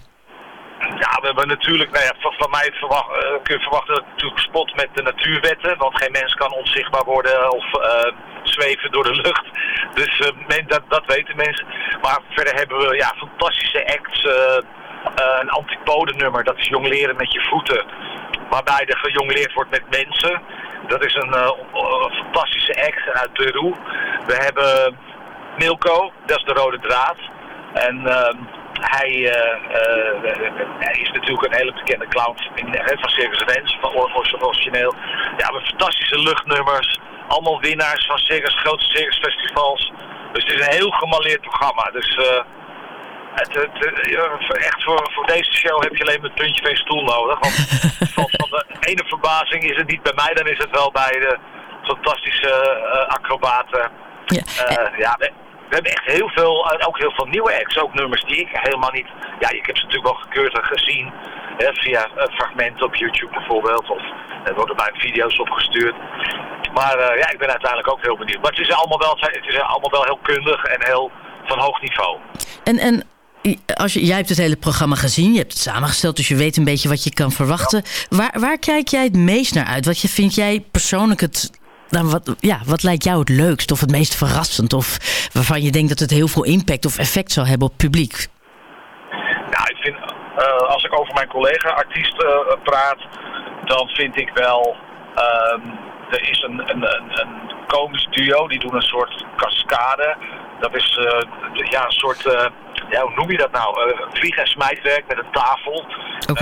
Ja, we hebben natuurlijk, nou ja, van, van mij verwacht, eh, kun je verwachten dat ik natuurlijk spot met de natuurwetten. Want geen mens kan onzichtbaar worden of eh, zweven door de lucht. Dus eh, men, dat, dat weten mensen. Maar verder hebben we ja, fantastische acts. Eh, een antipodenummer, dat is jongleren met je voeten. Waarbij er gejongleerd wordt met mensen. Dat is een eh, fantastische act uit Peru. We hebben Milko, dat is de rode draad. En ehm, hij, eh, hij is natuurlijk een hele bekende clown van Circus Rens, van or- or- origineel. Ja, we hebben fantastische luchtnummers. Allemaal winnaars van circus, grote circusfestivals. Dus het is een heel gemaleerd programma. Dus het, het, eh, echt voor, voor deze show heb je alleen maar het puntje van je stoel nodig. Want van, de ene verbazing is het niet bij mij, dan is het wel bij de fantastische eh, acrobaten. Ja. Eh, ja, we, we hebben echt heel veel, en ook heel veel nieuwe acts. Ook nummers die ik helemaal niet... Ja, ik heb ze natuurlijk wel gekeurd en gezien. Hè, via eh, fragmenten op YouTube bijvoorbeeld. Of er worden bij video's opgestuurd. Maar eh, ja, ik ben uiteindelijk ook heel benieuwd. Maar het is allemaal wel, het is allemaal wel heel kundig en heel van hoog niveau. En, en als jij hebt het hele programma gezien, je hebt het samengesteld, dus je weet een beetje wat je kan verwachten. Waar, waar kijk jij het meest naar uit? Wat vind jij persoonlijk het. Nou, wat, ja, wat lijkt jou het leukst of het meest verrassend? Of waarvan je denkt dat het heel veel impact of effect zal hebben op het publiek? Nou, ik vind, eh, als ik over mijn collega-artiesten eh, praat, dan vind ik wel. ehm, er is een, een, een, komisch duo, die doen een soort cascade. Dat is eh, ja, een soort, ja, hoe noem je dat nou? Eh, vlieg- en smijtwerk met een tafel.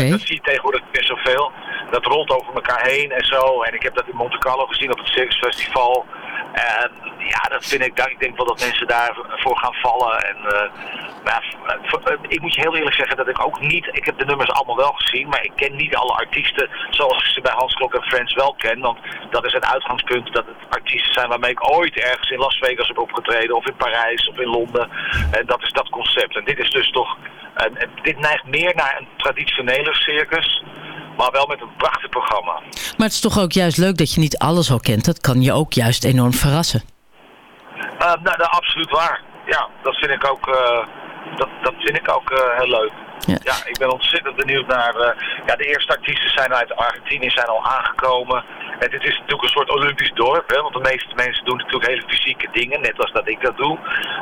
Eh, dat zie je tegenwoordig best zoveel. Dat rolt over elkaar heen en zo. En ik heb dat in Monte Carlo gezien op het Circus Festival. En ja, dat vind ik, ik denk wel dat mensen daarvoor gaan vallen. En, eh, maar, eh, ik moet je heel eerlijk zeggen dat ik ook niet, ik heb de nummers allemaal wel gezien, maar ik ken niet alle artiesten zoals ik ze bij Hans Klok en Friends wel ken. Want dat is het uitgangspunt dat het artiesten zijn waarmee ik ooit ergens in Las Vegas heb opgetreden, of in Parijs, of in Londen. En dat is dat concept. En dit is dus toch, en- dit neigt meer naar een traditionele circus, maar wel met een prachtig programma. Maar het is toch ook juist leuk dat je niet alles al kent. Dat kan je ook juist enorm verrassen. Eh, nou, nou, absoluut waar. Ja, dat vind ik ook, eh, dat, dat vind ik ook eh, heel leuk. Ja. ik ben ontzettend benieuwd naar... ja, de eerste artiesten zijn uit Argentinië zijn al aangekomen. En dit is natuurlijk een soort Olympisch dorp, hè, want de meeste mensen doen natuurlijk hele fysieke dingen, net als dat ik dat doe.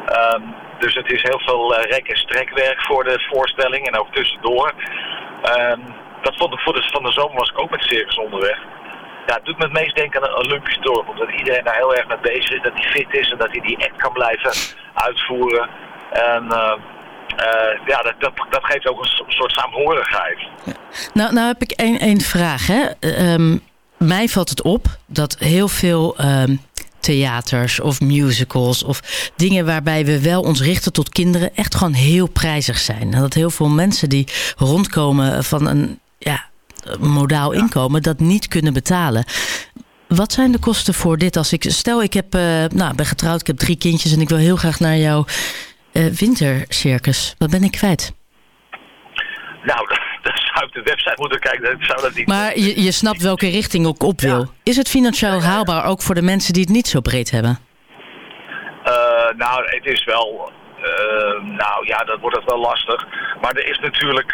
Ehm, dus het is heel veel rek- en strekwerk voor de voorstelling en ook tussendoor. Ehm, dat vond ik voor de, van de zomer was ik ook met circus onderweg. Ja, het doet me het meest denken aan een Olympisch dorp. Omdat iedereen daar heel erg mee bezig is. Dat hij fit is en dat hij die act kan blijven uitvoeren. En eh, eh, ja, dat, dat, geeft ook een so- soort saamhorigheid. Nou, nou heb ik één, één vraag. Hè. Ehm, mij valt het op dat heel veel ehm, theaters of musicals of dingen waarbij we wel ons richten tot kinderen echt gewoon heel prijzig zijn. En dat heel veel mensen die rondkomen van een ja, modaal inkomen dat niet kunnen betalen. Wat zijn de kosten voor dit? Als ik stel, ik heb, eh, nou, ben getrouwd, ik heb drie kindjes en ik wil heel graag naar jouw eh, wintercircus. Wat ben ik kwijt? Nou, dan zou ik de website moeten kijken. Zou dat niet... Maar je, je snapt welke richting ik op wil. Is het financieel haalbaar ook voor de mensen die het niet zo breed hebben? Eh, nou, het is wel. nou ja, dat wordt het wel lastig. Maar er is natuurlijk.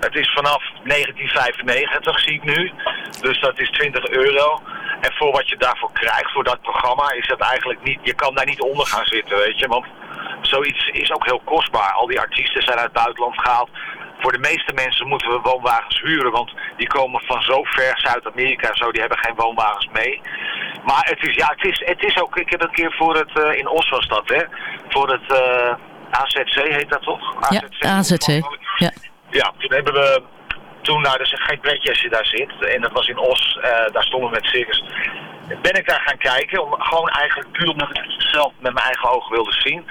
Het is vanaf 1995, zie ik nu. Dus dat is 20 euro. En voor wat je daarvoor krijgt, voor dat programma, is dat eigenlijk niet. Je kan daar niet onder gaan zitten, weet je. Want zoiets is ook heel kostbaar. Al die artiesten zijn uit het buitenland gehaald. Voor de meeste mensen moeten we woonwagens huren, want die komen van zo ver, Zuid-Amerika en zo, die hebben geen woonwagens mee. Maar het is, ja, het is, het is ook, ik heb een keer voor het, eh, in Os was dat, hè, voor het eh, AZC heet dat toch? Ja, AZC. Ja. Ja, toen hebben we, toen, nou, dat is als je daar zit, en dat was in Os, eh, daar stonden we met circus. Ben ik daar gaan kijken, om, gewoon eigenlijk puur omdat ik het zelf met mijn eigen ogen wilde zien.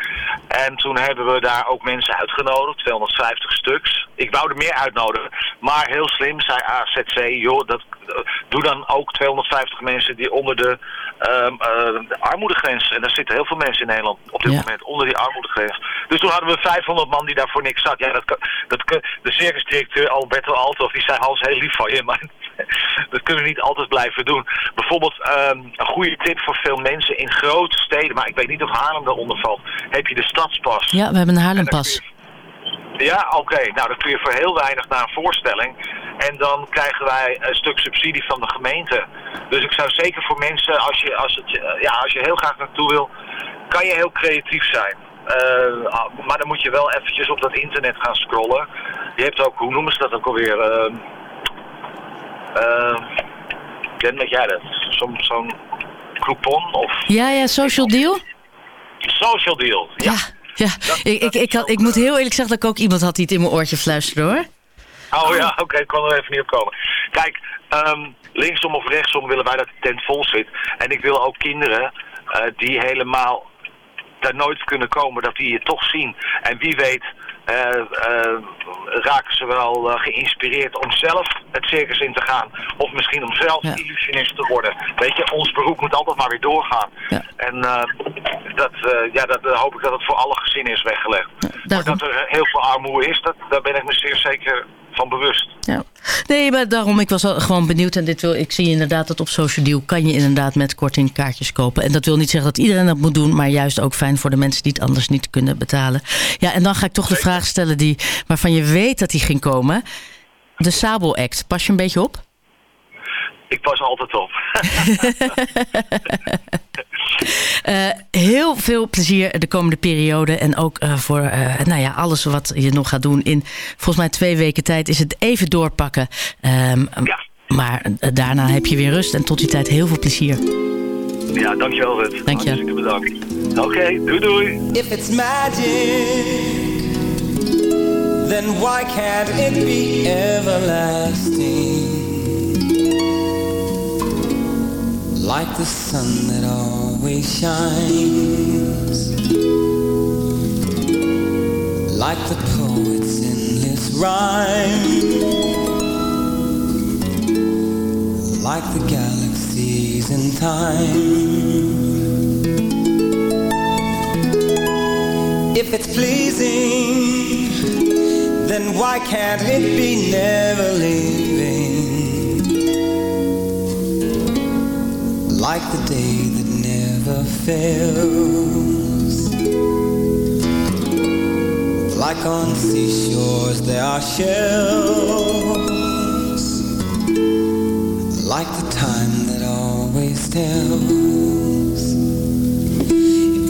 En toen hebben we daar ook mensen uitgenodigd, 250 stuks. Ik wou er meer uitnodigen, maar heel slim zei AZC, joh, dat, eh, doe dan ook 250 mensen die onder de, eh, de armoedegrens, en daar zitten heel veel mensen in Nederland op dit Ja. moment, onder die armoedegrens. Dus toen hadden we 500 man die daar voor niks zat. Ja, dat, dat, de circusdirecteur Alberto Althoff, die zei Hans, heel lief van je, maar dat kunnen we niet altijd blijven doen. Bijvoorbeeld ehm, een goede tip voor veel mensen in grote steden, maar ik weet niet of Haarlem daaronder valt, heb je de stadspas. ja, we hebben een Haarlempas. Ja, oké. Nou, dan kun je voor heel weinig naar een voorstelling. En dan krijgen wij een stuk subsidie van de gemeente. Dus ik zou zeker voor mensen, als je, als het, eh, ja, als je heel graag naartoe wil, kan je heel creatief zijn. Eh, ah, maar dan moet je wel eventjes op dat internet gaan scrollen. Je hebt ook, hoe noemen ze dat ook alweer? Ehm ehm, ken met jij dat? Zo'n zo'n coupon of Ja, ja, social deal? social deal. Ja. Ja, ik, ik, ik, had- ik moet heel eerlijk zeggen dat ik ook iemand had die het in mijn oortje fluisterde hoor. Oh ja, oké, ik kon er even niet op komen. Kijk, ehm, linksom of rechtsom willen wij dat de tent vol zit. En ik wil ook kinderen eh, die helemaal daar nooit kunnen komen, dat die je toch zien. En wie weet raken ze wel eh, geïnspireerd om zelf het circus in te gaan. Of misschien om zelf illusionist te worden. Weet je, ons beroep moet altijd maar weer doorgaan. En eh, dat, eh, ja, dat eh, hoop ik dat het voor alle gezinnen is weggelegd. maar dat er heel veel armoede is, dat, daar ben ik me zeer zeker van bewust. Ja. Nee, maar daarom, ik was gewoon benieuwd. En dit wil, ik zie inderdaad dat op Social Deal kan je inderdaad met korting kaartjes kopen. En dat wil niet zeggen dat iedereen dat moet doen. Maar juist ook fijn voor de mensen die het anders niet kunnen betalen. Ja, en dan ga ik toch de vraag stellen die, waarvan je weet dat die ging komen. De Sabo Act, pas je een beetje op? Ik pas altijd op. Uh, heel veel plezier de komende periode. En ook uh, voor uh, nou ja, alles wat je nog gaat doen. In volgens mij twee weken tijd is het even doorpakken. Um, ja. Maar daarna heb je weer rust. En tot die tijd heel veel plezier. Ja, dankjewel Rut. Dank je. Hartstikke bedankt. Oké, okay, doei doei. If it's magic, then why can't it be everlasting? Like the sun that always shines. Like the poet's endless rhyme. Like the galaxies in time. If it's pleasing Then why can't it be never leaving like the day fails. Like on seashores there are shells. Like the time that always tells.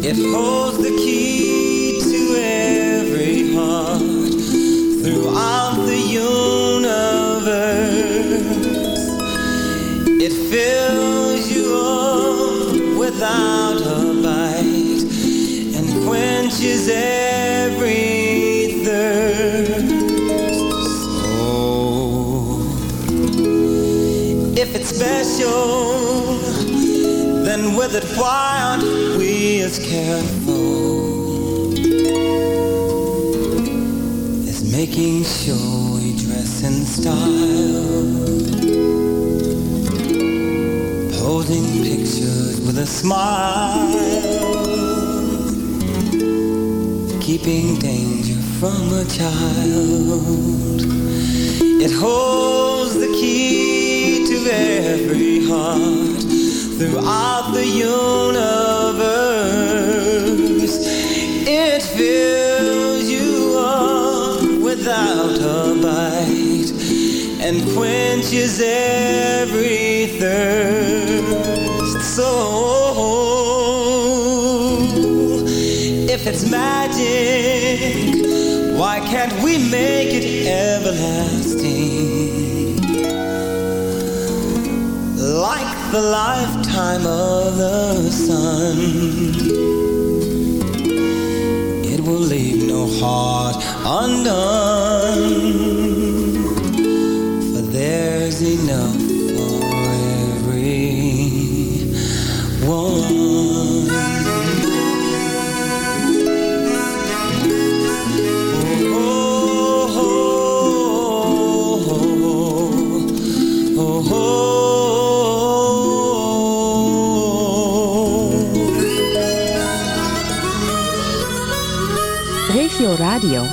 It holds the key to every heart throughout the universe. Quenches every thirst. So, if it's special, then with it, why aren't we as careful as making sure we dress in style? Holding pictures with a smile Keeping danger from a child. It holds the key to every heart Throughout the universe. It fills you up without a bite And quenches every thirst. So it's magic. Why can't we make it everlasting? Like the lifetime of the sun. It will leave no heart undone Regio Radio.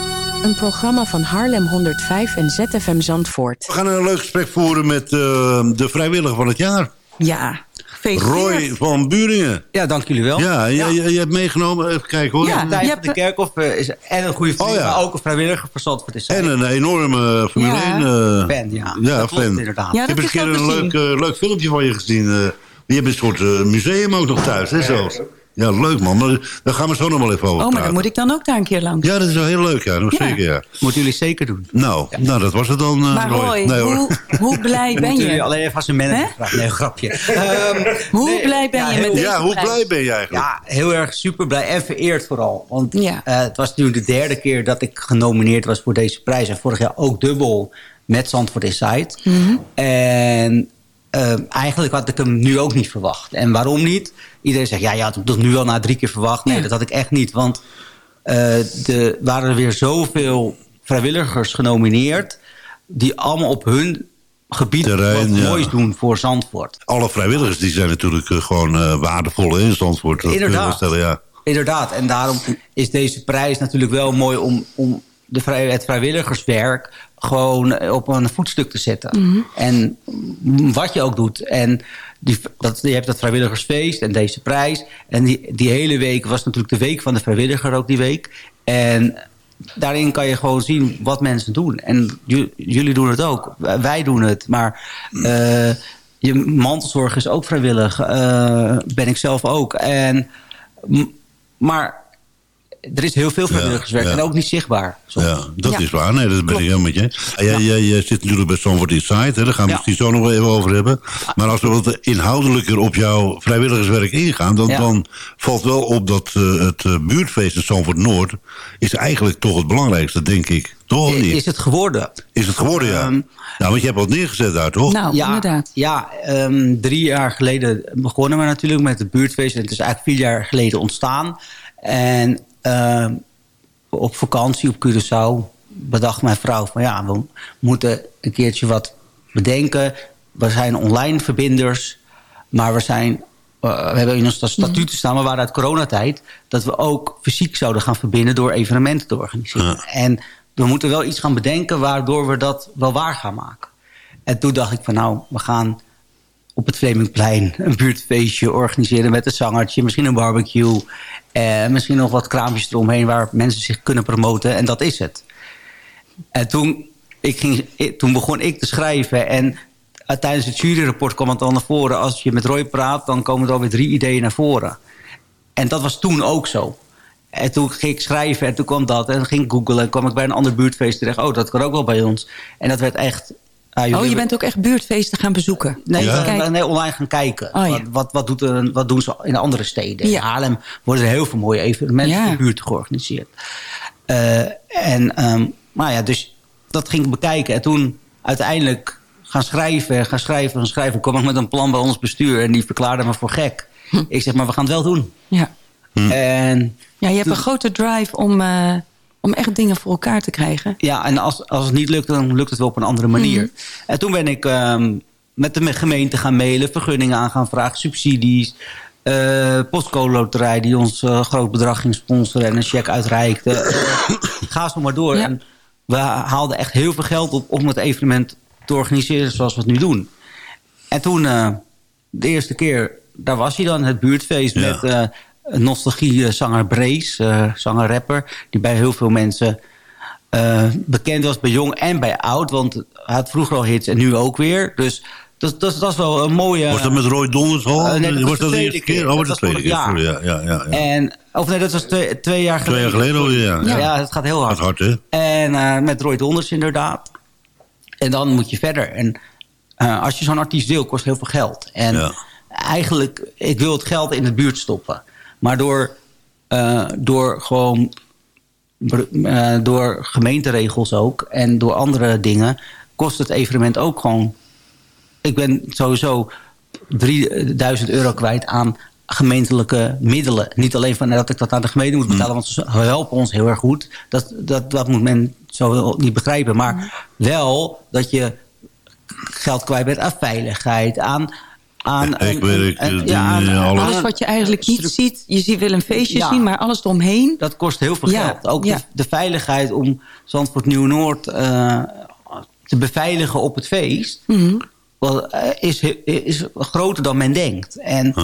Een programma van Haarlem 105 en ZFM Zandvoort. We gaan een leuk gesprek voeren met uh, de vrijwilliger van het jaar. Ja, Roy van Buringen. Ja, dank jullie wel. Ja, je, Ja. je, je hebt meegenomen, even kijken hoor. Ja, Thijs van de Kerkhoff eh, is en een goede vriend, Oh, ja. maar ook een vrijwilliger voor Zandvoort is. En een enorme Formule Ja. 1 eh, Fan, ja. Ja, Dat klopt fan. inderdaad. ik Ja, heb dat een keer een leuk, eh, leuk filmpje van je gezien. eh. je hebt een soort eh, museum ook nog thuis, hè, zelfs. Ja, leuk man. Maar daar gaan we zo nog wel even over Oh, maar praten. dan moet ik dan ook daar een keer langs. Ja, dat is wel heel leuk, ja. Nog Ja. zeker, ja. Moeten jullie zeker doen. Nou, nou, dat was het dan, eh, Maar Roy, Nee, hoor. hoe, hoe blij ben je? alleen even als een manager vragen. Nee, grapje. Ehm, Hoe nee, blij ben je heel- met deze Ja, hoe prijs? blij ben je eigenlijk? Ja, heel erg super blij en vereerd vooral. Want Ja. eh, het was nu de derde keer dat ik genomineerd was voor deze prijs. En vorig jaar ook dubbel met Zandvoort Inside. Mhm. En eh, eigenlijk had ik hem nu ook niet verwacht. En waarom niet? Iedereen zegt, ja, je had hem toch nu al na drie keer verwacht. Nee, Ja. dat had ik echt niet. Want eh er waren er weer zoveel vrijwilligers genomineerd... die allemaal op hun gebied Terrein, wat ja. moois doen voor Zandvoort. Alle vrijwilligers die zijn natuurlijk eh, gewoon eh, waardevol in Zandvoort. Dat kun je Inderdaad. stellen, ja. Inderdaad, en daarom is deze prijs natuurlijk wel mooi om, om de vrij, het vrijwilligerswerk gewoon op een voetstuk te zetten. Mhm. En wat je ook doet. En die, dat, je hebt dat vrijwilligersfeest en deze prijs. En die, die hele week was natuurlijk de week van de vrijwilliger ook die week. En daarin kan je gewoon zien wat mensen doen. En ju- jullie doen het ook. Wij doen het. Maar eh, je mantelzorg is ook vrijwillig. eh, ben ik zelf ook. En, maar er is heel veel vrijwilligerswerk. ja. En ook niet zichtbaar. Ja, dat Ja. is waar. Nee, dat ben ik helemaal met je. Jij, jij, jij zit natuurlijk bij Stanford Inside. Hè? Daar gaan we misschien zo nog wel even over hebben. Maar als we wat inhoudelijker op jouw vrijwilligerswerk ingaan... dan, Ja. dan valt wel op dat eh, het eh, buurtfeest in Stanford Noord... is eigenlijk toch het belangrijkste, denk ik. Toch niet? Is het geworden? Is het geworden, ja. Ehm, nou, want je hebt wat neergezet daar, toch? Nou, ja, inderdaad. Ja, ehm, drie jaar geleden begonnen we natuurlijk met het buurtfeest. En het is eigenlijk vier jaar geleden ontstaan. En ehm, op vakantie op Curaçao bedacht mijn vrouw van... ja, we moeten een keertje wat bedenken. We zijn online verbinders, maar we zijn... eh, we hebben in ons statuten staan, we waren uit coronatijd... dat we ook fysiek zouden gaan verbinden door evenementen te organiseren. En we moeten wel iets gaan bedenken waardoor we dat wel waar gaan maken. En toen dacht ik van nou, we gaan op het Flemingplein een buurtfeestje organiseren met een zangertje, misschien een barbecue, eh, misschien nog wat kraampjes eromheen waar mensen zich kunnen promoten en dat is het. En toen, ik ging, ik- toen begon ik te schrijven en eh, tijdens het juryrapport kwam het al naar voren. Als je met Roy praat, dan komen er alweer drie ideeën naar voren. En dat was toen ook zo. En toen ging ik schrijven en toen kwam dat. En ging ik googlen en kwam ik bij een ander buurtfeest terecht. Oh, dat kan ook wel bij ons. En dat werd echt... ah, jullie Oh, je hebben- bent ook echt buurtfeesten gaan bezoeken? Nee, kijken. nee, online gaan kijken. Oh, ja. wat, wat, wat, doet er, wat doen ze in andere steden? Ja. In Haarlem worden er heel veel mooie evenementen Ja. in de buurt georganiseerd. Eh, en, ehm, nou ja, dus dat ging ik bekijken. En toen uiteindelijk gaan schrijven, gaan schrijven, gaan schrijven. kwam ik met een plan bij ons bestuur. En die verklaarde me voor gek. Ik zeg, maar we gaan het wel doen. Ja. En ja, je hebt een grote drive om, eh, om echt dingen voor elkaar te krijgen. Ja, en als, als het niet lukt, dan lukt het wel op een andere manier. Mhm. En toen ben ik ehm, met de gemeente gaan mailen, vergunningen aan gaan vragen, subsidies. eh postcode loterij die ons eh, groot bedrag ging sponsoren en een cheque uitreikte. Eh, ga zo maar door. En we haalden echt heel veel geld op om het evenement te organiseren zoals we het nu doen. En toen, eh, de eerste keer, daar was hij dan, het buurtfeest met eh nostalgie-zanger Brace, eh, zanger-rapper, die bij heel veel mensen eh, bekend was bij jong en bij oud. Want hij had vroeger al hits en nu ook weer. Dus dat, dat, dat is wel een mooie... Was dat met Roy Donders al? Nee, dat was was dat de eerste keer? Oh, Dat was de tweede keer. ja, ja, ja. ja. En, of nee, dat was twee, twee jaar Twee geleden. jaar geleden alweer, ja. Ja, Ja. het gaat heel hard. Hè? En met Roy Donders inderdaad. En dan moet je verder. En als je zo'n artiest wil, kost heel veel geld. En eigenlijk, ik wil het geld in de buurt stoppen. Maar door, eh, door gewoon... eh, door gemeenteregels ook en door andere dingen... kost het evenement ook gewoon... Ik ben sowieso 3000 euro kwijt aan gemeentelijke middelen. Niet alleen van dat ik dat aan de gemeente moet betalen... want ze helpen ons heel erg goed. Dat, dat, dat moet men zo niet begrijpen. Maar wel dat je geld kwijt bent aan veiligheid... aan aan Hekwerk, en- en- ja, aan- dingen, aan- alles. Wat je eigenlijk niet ziet. Je ziet wil een feestje Ja. zien, maar alles eromheen. Dat kost heel veel Ja, geld. Ook ja. de, de veiligheid om Zandvoort Nieuw-Noord eh, te beveiligen op het feest... Mhm. eh, is, is groter dan men denkt. En,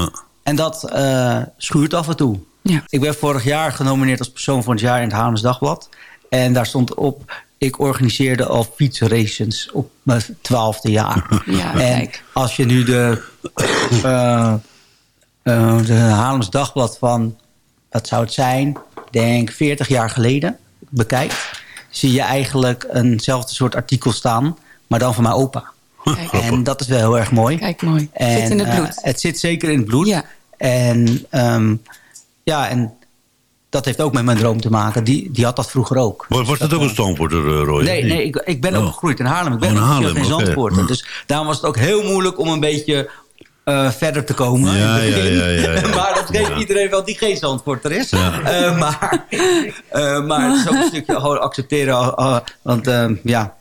en dat eh, schuurt af en toe. Ja. Ik ben vorig jaar genomineerd als persoon van het jaar in het Haarlems Dagblad. En daar stond op... Ik organiseerde al fietsraces op mijn twaalfde jaar. Ja, en als je nu de, eh, de Haarlems Dagblad van... wat zou het zijn? Denk 40 jaar geleden bekijkt... zie je eigenlijk eenzelfde soort artikel staan... maar dan van mijn opa. En dat is wel heel erg mooi. Kijk, mooi. En, Zit in het eh, bloed. het zit zeker in het bloed. En, ehm, ja, en dat heeft ook met mijn droom te maken. Die, die had dat vroeger ook. Was, was dat ook een Stamforder, uh, Roy? Nee, nee ik, ik ben Oh. opgegroeid in Haarlem. Ik ben Oh, in ook Haarlem, oké. Zandvoort. Hm. Dus daarom was het ook heel moeilijk om een beetje eh, verder te komen. Ja, in het ja, begin. ja, ja, ja. maar dat weet iedereen wel die geen Zandvoorter is. Eh, maar, eh, maar het is ook een stukje gewoon accepteren. eh, eh, want eh, ja,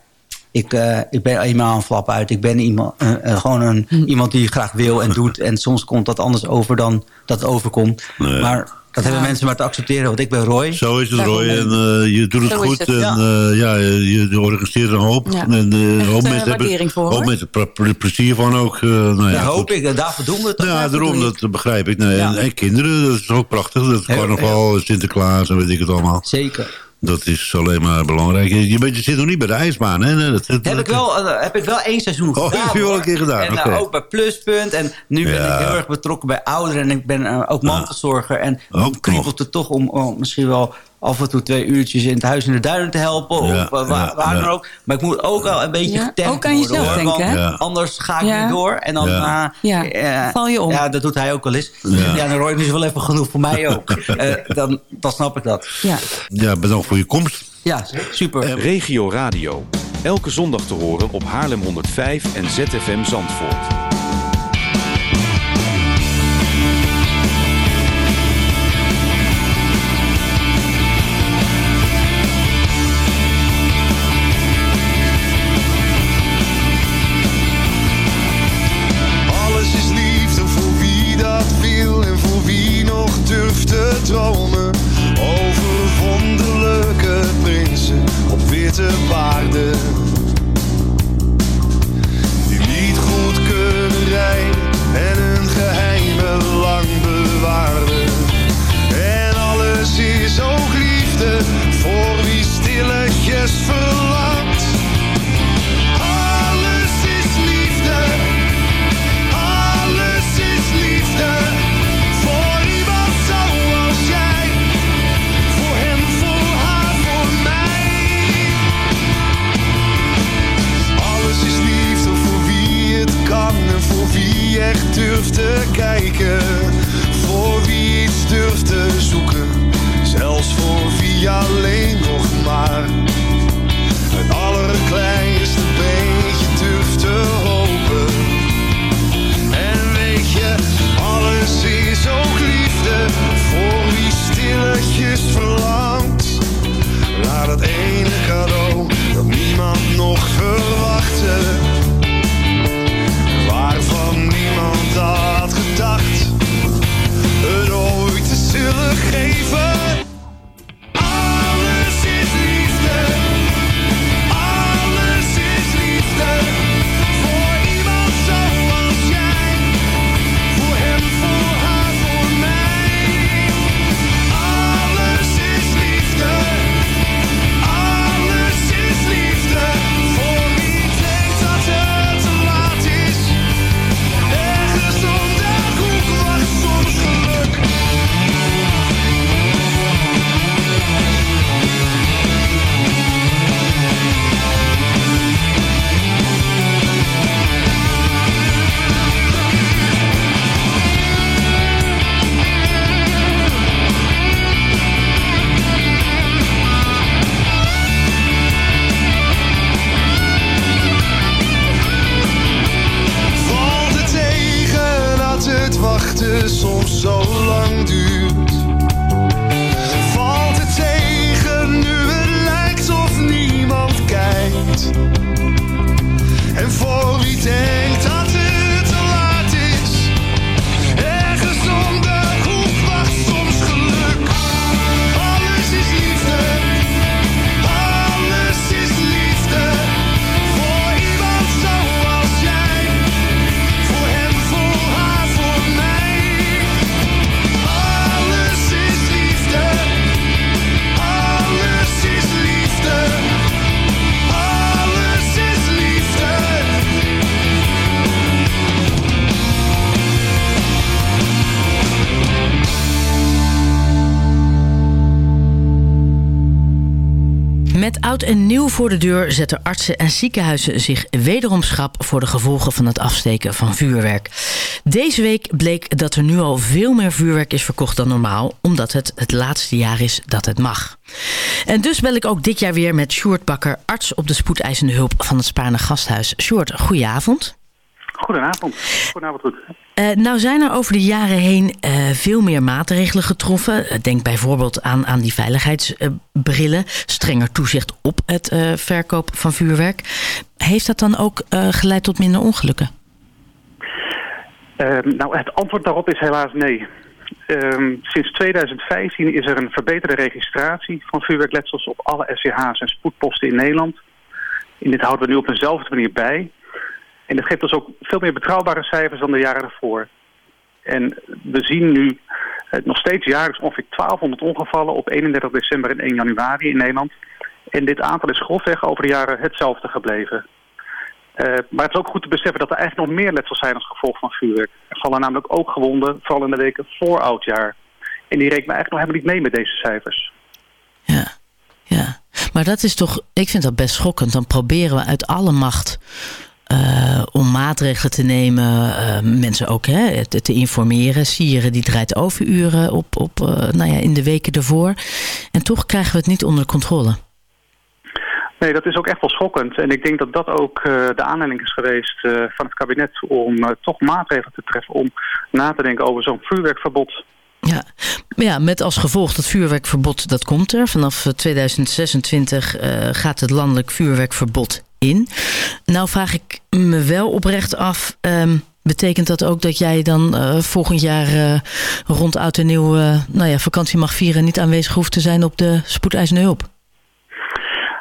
ik, eh, ik ben eenmaal een flap uit. Ik ben iemand, eh, eh, gewoon een, iemand die graag wil en doet. En soms komt dat anders over dan dat het overkomt. Maar Dat hebben mensen maar te accepteren, want ik ben Roy. Zo is het, Roy. En eh, je doet het Zo goed. het, en ja. eh, ja, je, je organiseert een hoop. Ja. En eh, een hoop mensen hebben voor, hoop mensen plezier van ook. eh, nou ja, goed. hoop ik, en daarvoor doen we het. toch? Ja, daarom, dat begrijp ik. Nee, en, Ja. en kinderen, dat is ook prachtig. Dat carnaval, Sinterklaas en weet ik het allemaal. Zeker. Dat is alleen maar belangrijk. Je, bent, je zit nog niet bij de ijsbaan, hè? Dat, dat- Heb ik, wel, eh, heb ik wel één seizoen Oh, gedaan. heb je wel een keer gedaan, En eh, oké. ook bij Pluspunt. En nu ben ik heel erg betrokken bij ouderen. En ik ben eh, ook mantelzorger. En dan kriebelt het toch om, om misschien wel af en toe twee uurtjes in het huis in de duinen te helpen. Ja, of waar, ja, waar ja. dan ook. Maar ik moet ook wel een beetje Ja, getemd ook aan worden, jezelf hoor, denken, want. Anders ga ik Ja. niet door. En dan Ja. eh, Ja, eh, val je om. Ja, dat doet hij ook al eens. Ja. Ja, dan Roy is wel even genoeg voor mij ook. Eh, dan, dan snap ik dat. Ja. Ja, bedankt voor je komst. Ja, super. Regio Radio. Elke zondag te horen op Haarlem 105 en ZFM Zandvoort. Voor de deur zetten artsen en ziekenhuizen zich wederom schrap voor de gevolgen van het afsteken van vuurwerk. Deze week bleek dat er nu al veel meer vuurwerk is verkocht dan normaal, omdat het het laatste jaar is dat het mag. En dus bel ik ook dit jaar weer met Sjoerd Bakker, arts op de spoedeisende hulp van het Spaarne Gasthuis. Sjoerd, goedenavond. Goedenavond. Goedenavond, goed. Eh, nou zijn er over de jaren heen eh, veel meer maatregelen getroffen. Eh, Denk bijvoorbeeld aan, aan die veiligheidsbrillen. strenger toezicht op het verkoop van vuurwerk. Heeft dat dan ook geleid tot minder ongelukken? Eh, nou, het antwoord daarop is helaas nee. Ehm, sinds 2015 is er een verbeterde registratie van vuurwerkletsels op alle SCH's en spoedposten in Nederland. En dit houden we nu op eenzelfde manier bij. En dat geeft ons ook veel meer betrouwbare cijfers dan de jaren ervoor. En we zien nu eh, nog steeds jaarlijks ongeveer 1200 ongevallen op 31 december en 1 januari in Nederland. En dit aantal is grofweg over de jaren hetzelfde gebleven. Uh, maar het is ook goed te beseffen dat er eigenlijk nog meer letsels zijn als gevolg van vuurwerk. Er vallen namelijk ook gewonden, vooral in de weken voor oudjaar. En die rekenen eigenlijk nog helemaal niet mee met deze cijfers. Ja, ja. Maar dat is toch, ik vind dat best schokkend. Dan proberen we uit alle macht uh, om maatregelen te nemen, uh, mensen ook hè, te, te, informeren. Sieren die draait overuren op, op, uh, nou ja, in de weken ervoor. En toch krijgen we het niet onder controle. Nee, dat is ook echt wel schokkend. En ik denk dat dat ook de aanleiding is geweest van het kabinet om toch maatregelen te treffen om na te denken over zo'n vuurwerkverbod. Ja. ja, met als gevolg dat vuurwerkverbod, dat komt er. Vanaf 2026 gaat het landelijk vuurwerkverbod in. Nou vraag ik me wel oprecht af... Um, betekent dat ook dat jij dan volgend jaar rond oud en nieuw nou ja, vakantie mag vieren... en niet aanwezig hoeft te zijn op de spoedeisende hulp?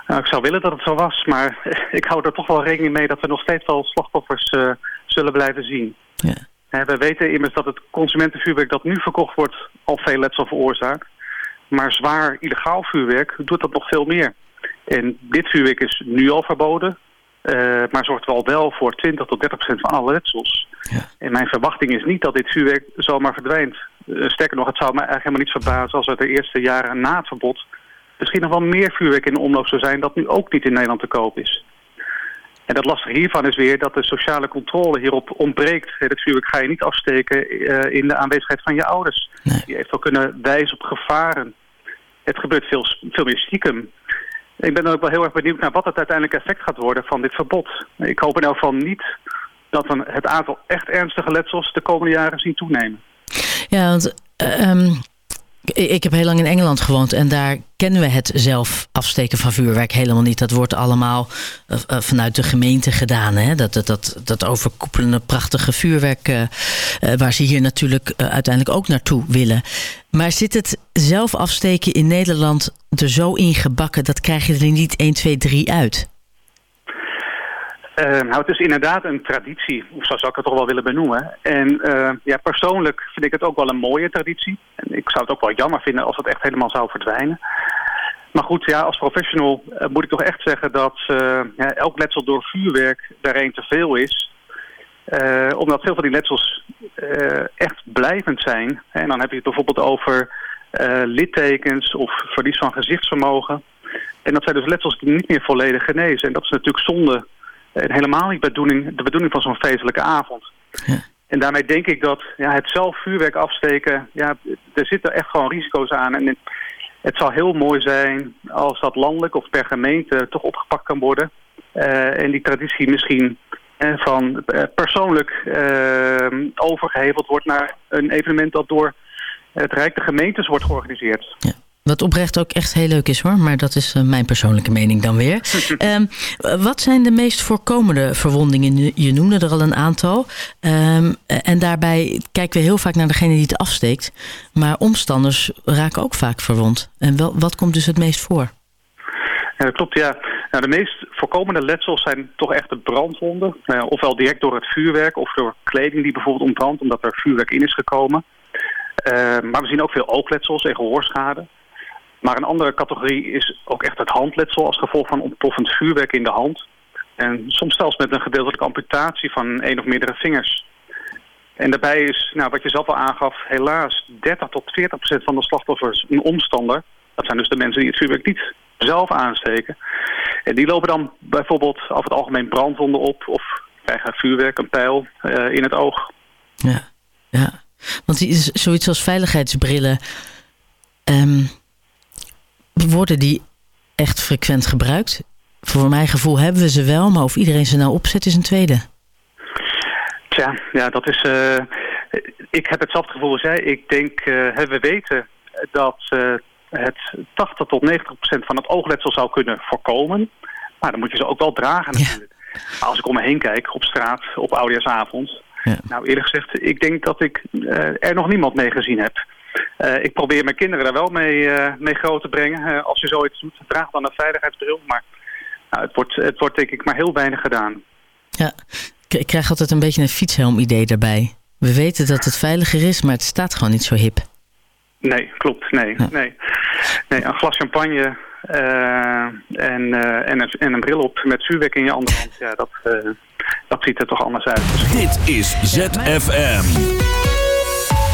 Nou, ik zou willen dat het zo was, maar ik hou er toch wel rekening mee dat we nog steeds wel slachtoffers uh, zullen blijven zien. Ja. Uh, we weten immers dat het consumentenvuurwerk dat nu verkocht wordt al veel letsel veroorzaakt. Maar zwaar illegaal vuurwerk doet dat nog veel meer. En dit vuurwerk is nu al verboden, uh, maar zorgt wel wel voor 20 tot 30 procent van alle letsels. Ja. En mijn verwachting is niet dat dit vuurwerk zomaar verdwijnt. sterker nog, het zou me eigenlijk helemaal niet verbazen als er de eerste jaren na het verbod misschien nog wel meer vuurwerk in de omloop zou zijn... dat nu ook niet in Nederland te koop is. En dat lastige hiervan is weer dat de sociale controle hierop ontbreekt. Het vuurwerk ga je niet afsteken uh, in de aanwezigheid van je ouders. Nee. Je heeft wel kunnen wijzen op gevaren. Het gebeurt veel, veel meer stiekem. Ik ben ook wel heel erg benieuwd naar wat het uiteindelijk effect gaat worden van dit verbod. Ik hoop in elk geval niet dat we het aantal echt ernstige letsels de komende jaren zien toenemen. Ja, want... Uh, um ik heb heel lang in Engeland gewoond en daar kennen we het zelf afsteken van vuurwerk helemaal niet. Dat wordt allemaal uh, uh, vanuit de gemeente gedaan. Hè? Dat, dat, dat, overkoepelende prachtige vuurwerk uh, waar ze hier natuurlijk uiteindelijk ook naartoe willen. Maar zit het zelf afsteken in Nederland er zo ingebakken, dat krijg je er niet 1, 2, 3 uit? Uh, nou, het is inderdaad een traditie, of zo zou ik het toch wel willen benoemen. En uh, ja, persoonlijk vind ik het ook wel een mooie traditie. En ik zou het ook wel jammer vinden als het echt helemaal zou verdwijnen. Maar goed, ja, als professional uh, moet ik toch echt zeggen dat ja, elk letsel door vuurwerk daar een te veel is. omdat veel van die letsels echt blijvend zijn. En dan heb je het bijvoorbeeld over littekens of verlies van gezichtsvermogen. En dat zijn dus letsels die niet meer volledig genezen. En dat is natuurlijk zonde helemaal niet bedoeling, de bedoeling van zo'n feestelijke avond. Ja. En daarmee denk ik dat ja, het zelf vuurwerk afsteken, ja, er zitten echt gewoon risico's aan. En het zal heel mooi zijn als dat landelijk of per gemeente toch opgepakt kan worden. Uh, en die traditie misschien uh, van uh, persoonlijk overgeheveld wordt naar een evenement dat door het Rijk de gemeentes wordt georganiseerd. Ja. Wat oprecht ook echt heel leuk is hoor, maar dat is uh, mijn persoonlijke mening dan weer. um, wat zijn de meest voorkomende verwondingen? Je noemde er al een aantal. Um, en daarbij kijken we heel vaak naar degene die het afsteekt. Maar omstanders raken ook vaak verwond. En wel, wat komt dus het meest voor? Ja, dat klopt, ja. Nou, de meest voorkomende letsels zijn toch echt de brandwonden. Nou, ofwel direct door het vuurwerk of door kleding die bijvoorbeeld ontbrandt... omdat er vuurwerk in is gekomen. Uh, maar we zien ook veel oogletsels en gehoorschade. Maar een andere categorie is ook echt het handletsel als gevolg van ontploffend vuurwerk in de hand. En soms zelfs met een gedeeltelijke amputatie van één of meerdere vingers. En daarbij is, nou, wat je zelf al aangaf, helaas 30 tot 40 procent van de slachtoffers een omstander. Dat zijn dus de mensen die het vuurwerk niet zelf aansteken. En die lopen dan bijvoorbeeld over het algemeen brandwonden op of krijgen vuurwerk, een pijl uh, in het oog. Ja, ja. want zoiets als veiligheidsbrillen... Um worden die echt frequent gebruikt? Voor mijn gevoel hebben we ze wel, maar of iedereen ze nou opzet is een tweede. Tja, ja, dat is... Uh, ik heb hetzelfde gevoel als jij. Ik denk, uh, we weten dat uh, het 80 tot 90 procent van het oogletsel zou kunnen voorkomen. Maar dan moet je ze ook wel dragen natuurlijk. Ja. Als ik om me heen kijk op straat op oudejaarsavond... Nou, eerlijk gezegd, ik denk dat ik eh, er nog niemand mee gezien heb. Eh, ik probeer mijn kinderen daar wel mee, eh, mee groot te brengen. Eh, als je zoiets doet, vraag dan een veiligheidsbril. Maar nou, het, wordt, het wordt denk ik maar heel weinig gedaan. Ja, ik, krijg altijd een beetje een fietshelm-idee daarbij. We weten dat het veiliger is, maar het staat gewoon niet zo hip. Nee, klopt. Nee, nee. nee een glas champagne eh, en, eh, en, een, en een bril op met vuurwerk in je andere hand. Ja, dat, eh, dat ziet er toch anders uit. Dit is ZFM.